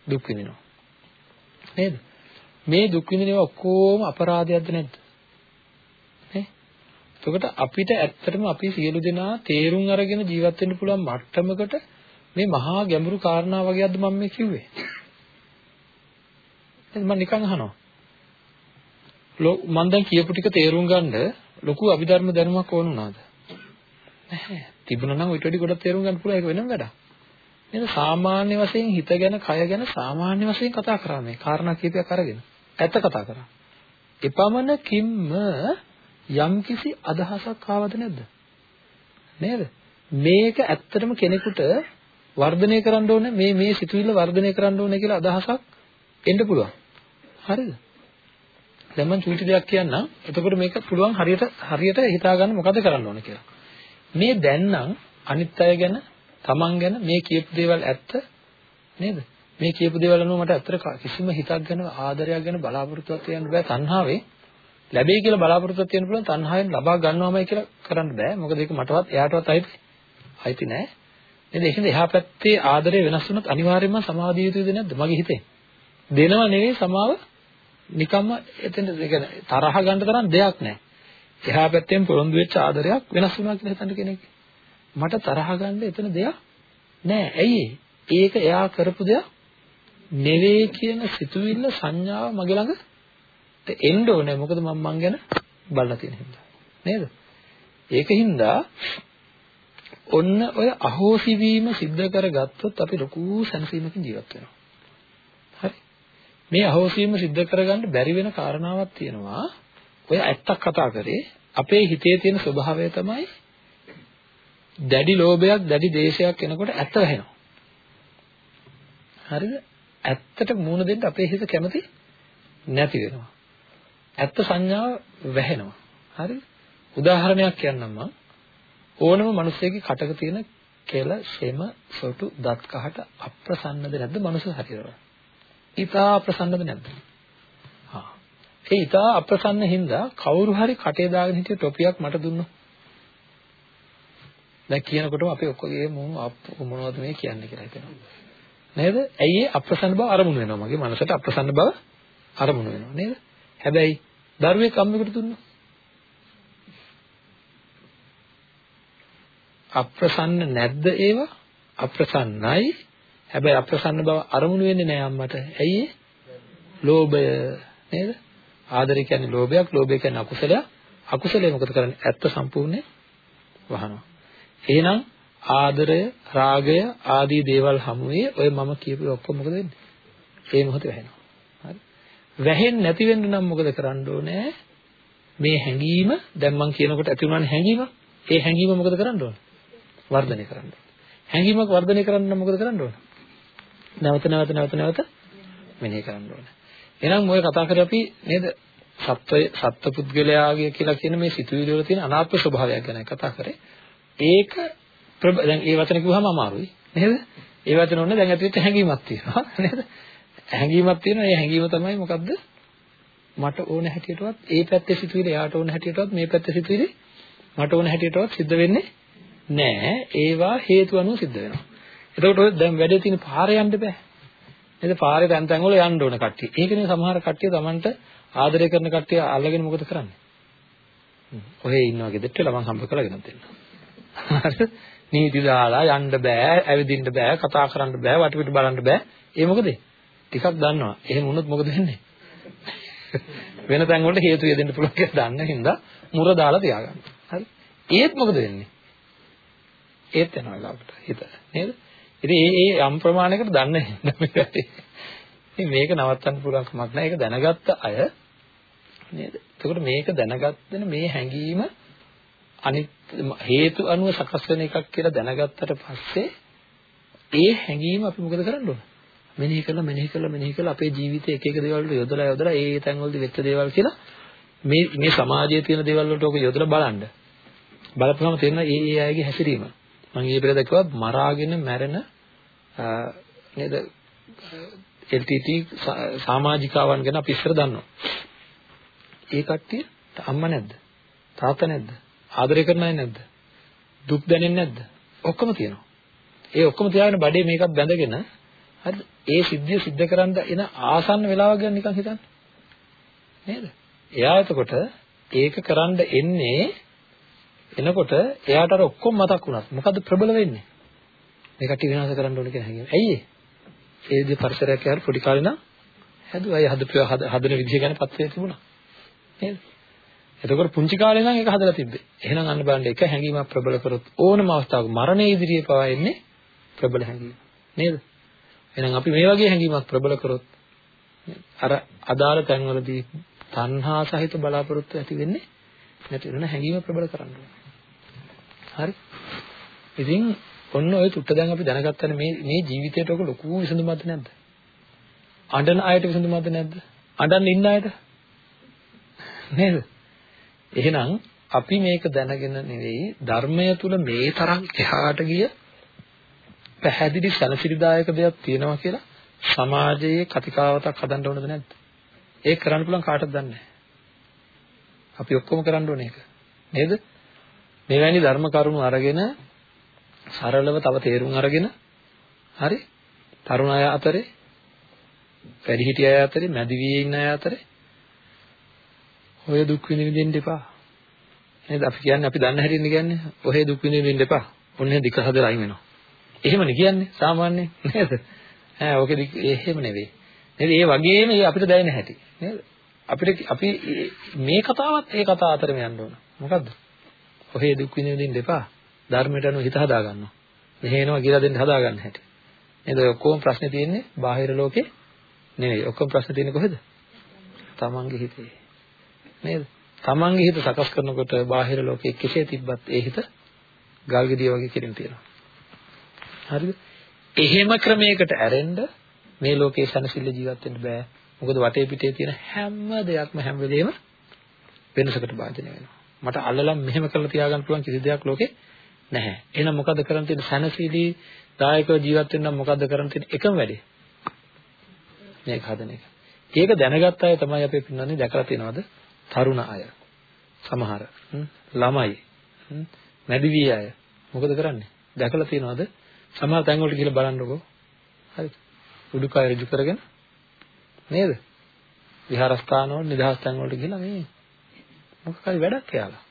දුක් විඳිනවා. නේද? මේ දුක් විඳින ඒවා ඔක්කොම අපරාධයක්ද නැද්ද? එතකොට අපිට ඇත්තටම අපි සියලු දෙනා තේරුම් අරගෙන ජීවත් වෙන්න පුළුවන් මට්ටමකට මේ මහා ගැඹුරු කාරණා වගේක්ද මම මේ කිව්වේ. මම නිකන් අහනවා. මම දැන් කියපු ටික තේරුම් ගන්න ලොකු අභිධර්ම දැනුමක් ඕන වුණාද? නැහැ. තිබුණා නම් ඊට වඩා ගොඩක් තේරුම් ගන්න පුළුවන් ඒක වෙනම වැඩක්. නේද? සාමාන්‍ය වශයෙන් හිත ගැන, කය ගැන සාමාන්‍ය වශයෙන් කතා කරන්නේ. කාරණා කීපයක් අරගෙන. ඇත්ත කතා කරා. එපමණකින්ම යම්කිසි අදහසක් ආවද නැද්ද? නේද? මේක ඇත්තටම කෙනෙකුට වර්ධනය කරන්න ඕනේ මේ මේ සිතුවිල්ල වර්ධනය කරන්න ඕනේ කියලා අදහසක් එන්න පුළුවන්. හරිද? දැන් මම චූටි දෙයක් කියන්නම්. එතකොට මේක පුළුවන් හරියට හරියට හිතාගන්න මොකද කරන්න ඕනේ කියලා. මේ දැන් නම් අනිත් අය ගැන, Taman ගැන මේ කියපු දේවල් ඇත්ත නේද? මේ කියපු දේවල් අනුව මට ඇත්තට කිසිම හිතක් ගැන ආදරයක් ගැන බලාපොරොත්තුවක් තියන්න බෑ තණ්හාවේ. ලැබෙයි කියලා බලාපොරොත්තුවක් තියෙන පුළුවන් තණ්හාවෙන් ලබා ගන්නවමයි කියලා කරන්න බෑ. මොකද ඒක මටවත් එයාටවත් අයිති අයිති නෑ. නේද? ඒකෙන්ද එහා පැත්තේ ආදරය වෙනස් වුණොත් අනිවාර්යයෙන්ම සමාව දිය යුතුද නැද්ද? මගේ හිතේ. දෙනව නෙවෙයි සමාව නිකම්ම එතන ඒ කියන්නේ තරහ ගන්න තරම් දෙයක් නෑ. එහා පැත්තෙන් පොරොන්දු වෙච්ච ආදරයක් වෙනස් වුණා කියලා හිතන්න කෙනෙක්. මට තරහ ගන්න එතන දෙයක් නෑ. ඇයි ඒක එයා කරපු දෙයක් නෙවෙයි කියන සිතුවිල්ල සංඥාව මගේ ළඟ එන්න ඕනේ මොකද මම මං ගැන බලලා තියෙන හින්දා නේද ඒකින්ද ඔන්න ඔය අහෝසි වීම සිද්ධ කරගත්තොත් අපි ලොකු සැනසීමකින් ජීවත් වෙනවා හරි මේ අහෝසි වීම සිද්ධ කරගන්න බැරි වෙන කාරණාවක් තියෙනවා ඔය ඇත්තක් කතා කරේ අපේ හිතේ තියෙන ස්වභාවය තමයි දැඩි ලෝභයක් දැඩි දේශයක් එනකොට ඇත්ත වැහෙනවා. හරිද? ඇත්තට මූණ දෙන්න අපේ හිත කැමති නැති වෙනවා. ඇත්ත සංඥාව වැහෙනවා. හරිද? උදාහරණයක් කියන්නම් මම. ඕනම මිනිසෙකගේ කටක තියෙන කෙල, සෙම, සොටු, දත් කහට අප්‍රසන්නද නැද්ද මනුස්ස ශරීරවල? ඊටා අප්‍රසන්නද නැද්ද? හා. ඒ ඊටා අප්‍රසන්න හින්දා කවුරු හරි කටේ දාගෙන හිටිය ටොපියක් මට දුන්නොත් දැන් කියනකොටම අපි ඔක්කොගේ මොන මොනවද මේ කියන්නේ කියලා හිතෙනවා. නේද? ඇයි ඒ අප්‍රසන්න බව අරමුණු වෙනවා මගේ මනසට අප්‍රසන්න බව අරමුණු වෙනවා නේද? හැබැයි දරුවෙක් අම්මෙකුට දුන්නොත් අප්‍රසන්න නැද්ද ඒවා? අප්‍රසන්නයි. හැබැයි අප්‍රසන්න බව අරමුණු වෙන්නේ නැහැ අම්මට. ඇයි ඒ? ලෝභය නේද? ආදරය කියන්නේ ලෝභයක්, ලෝභය කියන්නේ අකුසලයක්. අකුසලය මොකද කරන්නේ? ඇත්ත සම්පූර්ණයෙන් වහනවා. එහෙනම් ආදරය, රාගය ආදී දේවල් හමුවේ ඔය මම කියපු ඔක්කොම මොකද වෙන්නේ? ඒ මොහොතේ වැහෙනවා. හරි. වැහෙන්නේ නැති වෙන්න නම් මොකද කරන්න ඕනේ? මේ හැඟීම දැන් මම කියනකොට ඇති වුණානේ හැඟීම. ඒ හැඟීම මොකද කරන්න ඕනේ? වර්ධනය කරන්න. හැඟීමක් වර්ධනය කරන්න නම් මොකද කරන්න ඕනේ? නැවත නැවත නැවත නැවත මෙනෙහි කරන්න ඕනේ. එහෙනම් ඔය කතා කරේ අපි නේද? සත්වය සත්පුද්ගලයාගේ කියලා කියන මේ සිතුවිලි වල තියෙන අනාත්ම ස්වභාවයක් ගැන කතා කරේ. ඒක දැන් ඒ වචන කිව්වම අමාරුයි නේද? ඒ වචන ඕනේ දැන් ඇතුළත හැඟීමක් තියෙනවා නේද? හැඟීමක් තියෙනවා ඒ හැඟීම තමයි මොකද්ද? මට ඕන හැටියටවත් ඒ පැත්තේ සිතුවිලි එයාට ඕන හැටියටවත් මේ පැත්තේ සිතුවිලි මට ඕන හැටියටවත් සිද්ධ වෙන්නේ නෑ. ඒවා හේතු අනුව සිද්ධ වෙනවා. එතකොට දැන් වැඩේ තියෙන පාරේ යන්න බෑ. නේද? පාරේ තැන් තැන් වල යන්න ඕන කට්ටිය. ඒකනේ සමහර කට්ටිය Tamanට ආදරය කරන කට්ටිය අල්ලගෙන මොකද කරන්නේ? ඔහේ ඉන්නවා ගෙදරට ළමන් හම්බ කරගෙන දෙන්න. හරිද? නීති දාලා යන්න බෑ, ඇවිදින්න බෑ, කතා කරන්න බෑ, වටපිට බලන්න බෑ. ඒ මොකද? ටිකක් දන්නවා. එහෙම වුණොත් මොකද වෙන්නේ? වෙන තැන් වලට හේතු යෙදෙන්න පුළුවන් කියලා දන්න හින්දා මුර දාලා තියාගන්න. හරි? ඒත් මොකද වෙන්නේ? ඒත් යනවා ලාවට හිත. නේද? ඉතින් ඒ ඒ යම් ප්‍රමාණයකට දන්න හින්දා ඉතින් මේක නවත්තන්න පුළුවන් කමක් නැහැ. ඒක දැනගත්ත අය නේද? එතකොට මේක දැනගත්තන මේ හැඟීම අනිත් හේතු අනුව සකස් වෙන එකක් කියලා දැනගත්තට පස්සේ ඒ හැඟීම අපි මොකද කරන්න ඕන? මෙනෙහි කරලා මෙනෙහි කරලා මෙනෙහි කරලා අපේ ජීවිතේ එක එක දේවල් වලට යොදලා යොදලා ඒ ඒ තැන්වලදී වෙච්ච දේවල් කියලා මේ මේ සමාජයේ තියෙන දේවල් වලට ඔක යොදලා බලන්න. බලපුවම තේරෙනවා ඒ ඒ අයගේ හැසිරීම. මම ඊයේ පෙර දැක්කවා මරාගෙන මැරෙන නේද LTT සමාජිකාවන් ගැන අපි ඉස්සර දන්නවා. ඒ කට්ටිය අම්මා නැද්ද? තාත්තා නැද්ද? ආදරය කරන අය නැද්ද? දුක් දැනෙන්නේ නැද්ද? ඔක්කොම තියෙනවා. ඒ ඔක්කොම තියාගෙන බඩේ මේකක් බැඳගෙන හරිද? ඒ සිද්ධිය සිද්ධ කරන්න එන ආසන්න වෙලාවක් ගැන නිකන් හිතන්න. නේද? එයා එතකොට ඒක කරන්න එන්නේ එනකොට එයාට අර ඔක්කොම මතක් වුණත් මොකද්ද ප්‍රබල වෙන්නේ? මේ කට්ටිය විනාශ කරන්න ඕන කියන හැඟීම. ඇයි ඒ? ඒ විදිහ පරිසරයක් යාර පොඩි කාලේ නම් හැදුවා. අය හදපු හදන විදිහ ගැන පත්වේ තිබුණා. නේද? එතකොට පුංචි කාලේ නම් ඒක හදලා තිබ්බේ. එහෙනම් අන්න බලන්න එක හැඟීමක් ප්‍රබල කරොත් ඕනම අවස්ථාවක මරණය ඉදිරියේ පවා එන්නේ ප්‍රබල හැඟීම. නේද? එහෙනම් අපි මේ වගේ හැඟීමක් ප්‍රබල කරොත් අර අදාළ තැන්වලදී තණ්හා සහිත බලාපොරොත්තු ඇති වෙන්නේ නැති වෙන හැඟීම ප්‍රබල කරන්න හරි? ඉතින් ඔන්න ඔය තුට්ට දැන් අපි දැනගත්තනේ මේ මේ ජීවිතේට ඔක ලොකු විසඳුමක්ද නැද්ද? අඬන අයට විසඳුමක්ද නැද්ද? අඬන්න ඉන්න අයට නේද? එහෙනම් අපි මේක දැනගෙන නෙවෙයි ධර්මය තුල මේ තරම් එහාට ගිය පැහැදිලි සැලසිලිදායක දෙයක් තියෙනවා කියලා සමාජයේ කතිකාවතක් හදන්න ඕනද නැද්ද? ඒක කරන්න පුළුවන් කාටද දන්නේ අපි ඔක්කොම කරන්න ඕනේ ඒක. නේද? මෙවැනි ධර්ම කරුණු අරගෙන සරලව තව තේරුම් අරගෙන හරි තරුණ අය අතරේ වැඩිහිටි අය අතරේ මැදි වී ඉන්න අය අතරේ ඔය දුක් විඳින්න එපා. නේද? අපි කියන්නේ අපි දන්න හැටින් කියන්නේ ඔහේ දුක් විඳින්න එපා. ඔන්නේ දික හදලා අයින් වෙනවා. එහෙමනේ කියන්නේ සාමාන්‍යයෙන් නේද? ඈ ඕකේ එහෙම නෙවෙයි. නේද? ඒ වගේම අපිට දැනෙන හැටි. නේද? අපිට අපි මේ කතාවත් ඒ කතාව අතරම යන්න ඕන. මොකද්ද? ඔහේ දුක් විඳින්න එපා. ධර්මයට අනුව හිත හදා ගන්නවා. මෙහෙ එනවා කියලා දෙන්න හදා ගන්න හැටි. නේද? ඔක්කොම ප්‍රශ්නේ තියෙන්නේ බාහිර ලෝකේ නෙවෙයි. ඔක්කොම ප්‍රශ්නේ තියෙන්නේ කොහෙද? තමන්ගේ හිතේ. නේද? තමන්ගේ හිත සකස් කරනකොට බාහිර ලෝකයේ කෙසේ තිබ්බත් ඒ හිත ගල්ගෙඩිය වගේ කෙලින් තියෙනවා. හරිද? එහෙම ක්‍රමයකට ඇරෙන්න මේ ලෝකේ සනසිල්ල ජීවත් වෙන්න බෑ. මොකද වටේ පිටේ තියෙන හැම දෙයක්ම හැම වෙලේම වෙනසකට භාජනය වෙනවා. මට අල්ලලා මෙහෙම කරලා තියාගන්න පුළුවන් කිසි දෙයක් ලෝකේ නැහැ. එහෙනම් මොකද කරන්න තියෙන්නේ? සනසිලී දායකව ජීවත් වෙන්න මොකද්ද කරන්න තියෙන්නේ? එකම වැඩේ. මේක හදන එක. ඒක දැනගත් අය තමයි අපේ පින්නන්නේ දැකලා තියෙනවද? තරුණ අය. සමහර ළමයි. මැදිවි අය. මොකද කරන්නේ? දැකලා තියෙනවද? සමහර තැන් වලට ගිහලා බලන්නකෝ. හරිද? උඩුකය ඍජු කරගෙන නේද? විහාරස්ථාන වල නිදහස් තැන් වලට ගිහලා මේ මොකක් හරි වැඩක් කියලා.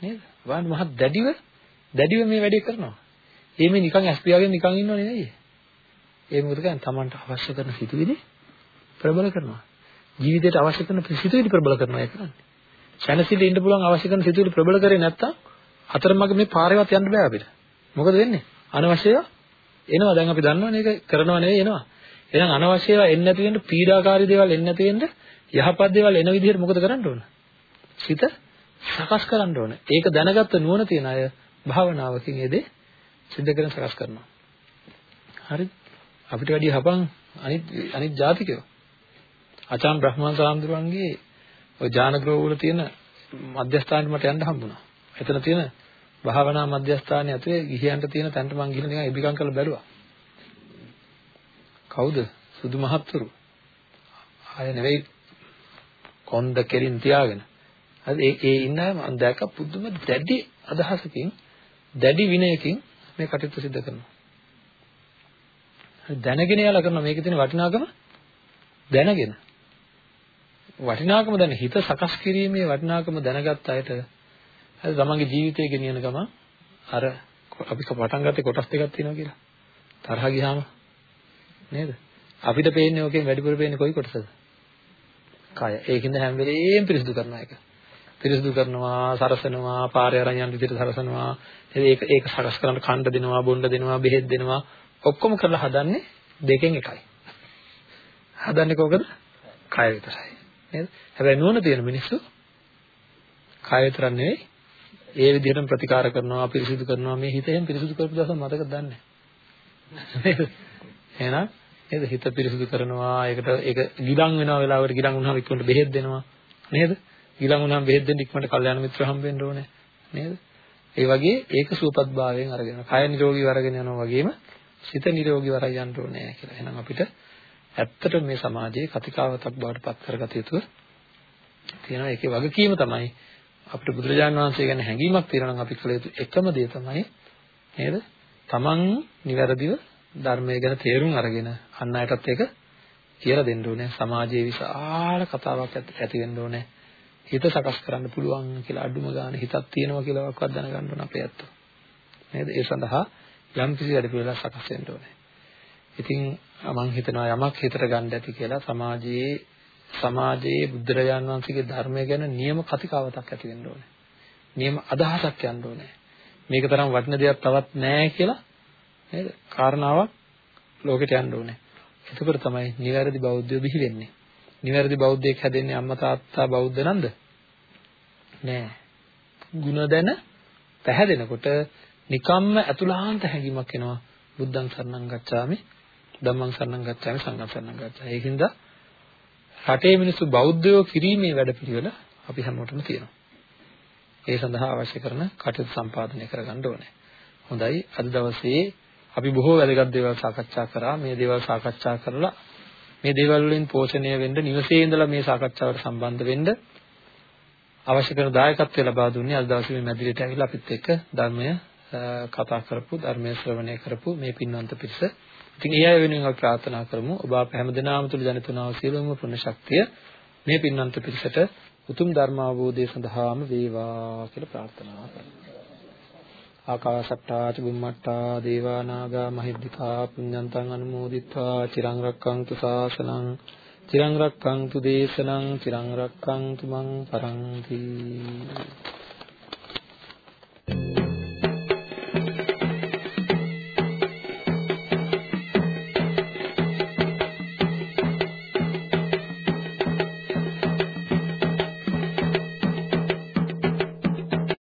නේද? වාන් මහ දැඩිව දැඩිව මේ වැඩේ කරනවා. ඒ මේ නිකන් ඇස් පියාගෙන නිකන් ඉන්නව නෙවෙයි. ඒ මොකද කියන්නේ Tamanට අවශ්‍ය කරන සිතුවිලි ප්‍රබල කරනවා. ජීවිතයට අවශ්‍ය කරන සිතුවිලි ප්‍රබල කරනවා ඒ කරන්නේ. සැනසෙල්ල ඉන්න පුළුවන් අවශ්‍ය කරන සිතුවිලි ප්‍රබල කරේ නැත්තම් අතරමඟ මේ පාරේවත් යන්න බෑ අපිට. මොකද වෙන්නේ? අනවශ්‍ය ඒවා එනවා. දැන් අපි දන්නවනේ ඒක කරනව නෙවෙයි එනවා. එහෙනම් අනවශ්‍ය ඒවා එන්නේ නැති වෙන්න පීඩාකාරී දේවල් එන්නේ නැති වෙන්න යහපත් දේවල් එන විදිහට මොකද කරන්න ඕන? සිත සකස් කරන්න ඕන. ඒක දැනගත්ත නුවණ තියන අය භාවනාවකින් ඒ දේ සිද්ධ කරන සකස් කරනවා. හරිද? අපිට වැඩි හපන් අනිත් අනිත් ජාතිකයෝ. අචාම් බ්‍රහ්මන් සාම්දුරන්ගේ ඔය ජානග්‍රෝ වල තියෙන මධ්‍යස්ථානෙට මට යන්න හම්බුණා. එතන තියෙන භාවනා මධ්‍යස්ථානයේ ඇතුලේ ගිහියන්ට තියෙන තැනට මං ගිහින් නිකන් ඉබිකම් කරලා බැලුවා. කවුද? සුදු මහත්තුරු. ආය නෙවෙයි කොන්ද කෙලින් තියාගෙන. හරි ඒ ඒ ඉන්න අය මම දැක්ක පුදුම දැඩි අදහසකින් දැඩි විනයකින් මේ කටයුතු සිදු කරනවා. දැනගෙන යාලා කරනවා මේකේ තියෙන වටිනාකම දැනගෙන. වටිනාකම දැන හිත සකස් කිරීමේ වටිනාකම දැනගත් අයට හරි තමන්ගේ ජීවිතය ගෙනියන ගමන් අර අපි පටන් ගත්තේ කොටස් දෙකක් තියෙනවා කියලා. තරහ ගියාම නේද? අපිට පේන්නේ ඕකෙන් වැඩිපුර පේන්නේ කොයි කොටසද? කය. ඒකින්ද හැම වෙලේම පිරිසිදු කරන එක. පිරිසිදු කරනවා, සරසනවා, පාරේ අරන් යන විදිහට සරසනවා. ඒක ඒක සකස් කරන්න කණ්ඩ දෙනවා, බොණ්ඩ දෙනවා, බෙහෙත් දෙනවා. ඔක්කොම කරලා හදන්නේ දෙකෙන් එකයි. හදන්නේ කොහොමද? කය විතරයි. නේද? හැබැයි නුවණ තියෙන මිනිස්සු කය විතර නෙවෙයි ඒ විදිහටම ප්‍රතිකාර කරනවා පිරිසිදු කරනවා. මේ හිත එහෙම පිරිසිදු කරපු දවස මතකද දන්නේ නේද එහෙනම් නේද? හිත පිරිසිදු කරනවා. ඒකට ඒක ගිලන් වෙනවා වෙලාවකට ගිලන් වුණාම ඉක්මනට බෙහෙත් දෙනවා. නේද? ගිලන් වුණාම බෙහෙත් දෙන්න ඉක්මනට කල්යාණ මිත්‍ර හම්බෙන්න ඕනේ. නේද? ඒ වගේ ඒක සුවපත් භාවයෙන් අරගෙන කය නිරෝගීව අරගෙන යනවා වගේම සිත නිරෝගීව අරන් යන්න ඕනේ කියලා. එහෙනම් අපිට ඇත්තට මේ සමාජයේ කතිකාවතක් බවට පත් කරගත යුතු තියෙනවා. ඒකේ වගකීම තමයි අපිට බුදුරජාණන් වහන්සේ ගැන හැඟීමක් තියෙනවා නම් අපි කළ යුතු එකම දේ තමයි නේද? Taman නිවැරදිව ධර්මය ගැන තේරුම් අරගෙන අන් අයටත් ඒක කියලා දෙන්න ඕනේ. සමාජයේ විශාල කතාවක් ඇති වෙන්න ඕනේ. හිත සකස් කරන්න පුළුවන් කියලා අඩුම ගන්න හිතක් තියෙනවා කියලා වක්වත් දැනගන්න ඕන අපේ ඇත්තෝ. නේද? ඒ සඳහා යම් කිසි වැඩ පිළිවෙලක් සකස් වෙන්න ඕනේ. ඉතින් මම හිතනවා යමක් හිතට ගන්න ඇති කියලා සමාජයේ සමාජයේ බුදුරජාන් වහන්සේගේ ධර්මය ගැන නියම කතිකාවතක් ඇති වෙන්න ඕනේ. නියම අදහසක් යන්න ඕනේ. මේක තරම් වටින දෙයක් තවත් නැහැ කියලා නේද? කාරණාවක් ලෝකෙට යන්න ඕනේ. එතකොට තමයි නිවැරදි බෞද්ධයෝ බිහි වෙන්නේ. නිවැරදි බෞද්ධයෙක් හැදෙන්නේ අම්මා තාත්තා බෞද්ධ නන්ද? නෑ. ಗುಣ දැන පැහැදෙනකොට නිකම්ම අතුලාන්ත හැඟීමක් එනවා. බුද්ධං සරණං ගච්ඡාමි ධම්මං සරණං ගච්ඡාමි සංඝං සරණං ගච්ඡාමි. ඒකින්ද රටේ මිනිස්සු බෞද්ධයෝ කිරීමේ වැඩපිළිවෙල අපි හැමෝටම තියෙනවා. ඒ සඳහා අවශ්‍ය කරන කටයුතු සම්පාදනය කරගන්න ඕනේ. හොඳයි අද දවසේ අපි බොහෝ වැදගත් දේවල් සාකච්ඡා කරා. මේ දේවල් සාකච්ඡා කරලා මේ දේවල් වලින් පෝෂණය වෙන්න නිවසේ ඉඳලා මේ සාකච්ඡාවට සම්බන්ධ වෙන්න අවශ්‍ය කරන දායකත්වය ලබා දුන්නේ අද දවසේ මේ මැදිරියට ඇවිල්ලා අපිත් එක්ක ධර්මය කතා කරපු ධර්මයේ ශ්‍රවණය කරපු මේ පින්වන්ත පිරිස ඉතින් ඒ අය වෙනුවෙන් අපි ප්‍රාර්ථනා කරමු ඔබ අප හැමදෙනාම තුළ ජනිතුනා වූ සියලුම පුණ්‍ය ශක්තිය මේ පින්වන්ත පිරිසට උතුම් ධර්ම අවබෝධය සඳහාම වේවා කියලා ප්‍රාර්ථනා කරමු. ආකාශට්ටා චුම්මට්ටා දේවා නාග මහිද්దికා පුඤ්ඤන්තං අනුමෝදිත්වා චිරං රක්ඛන්තු ශාසනං චිරං රක්ඛන්තු දේශනං චිරං රක්ඛන්තු මං පරන්ති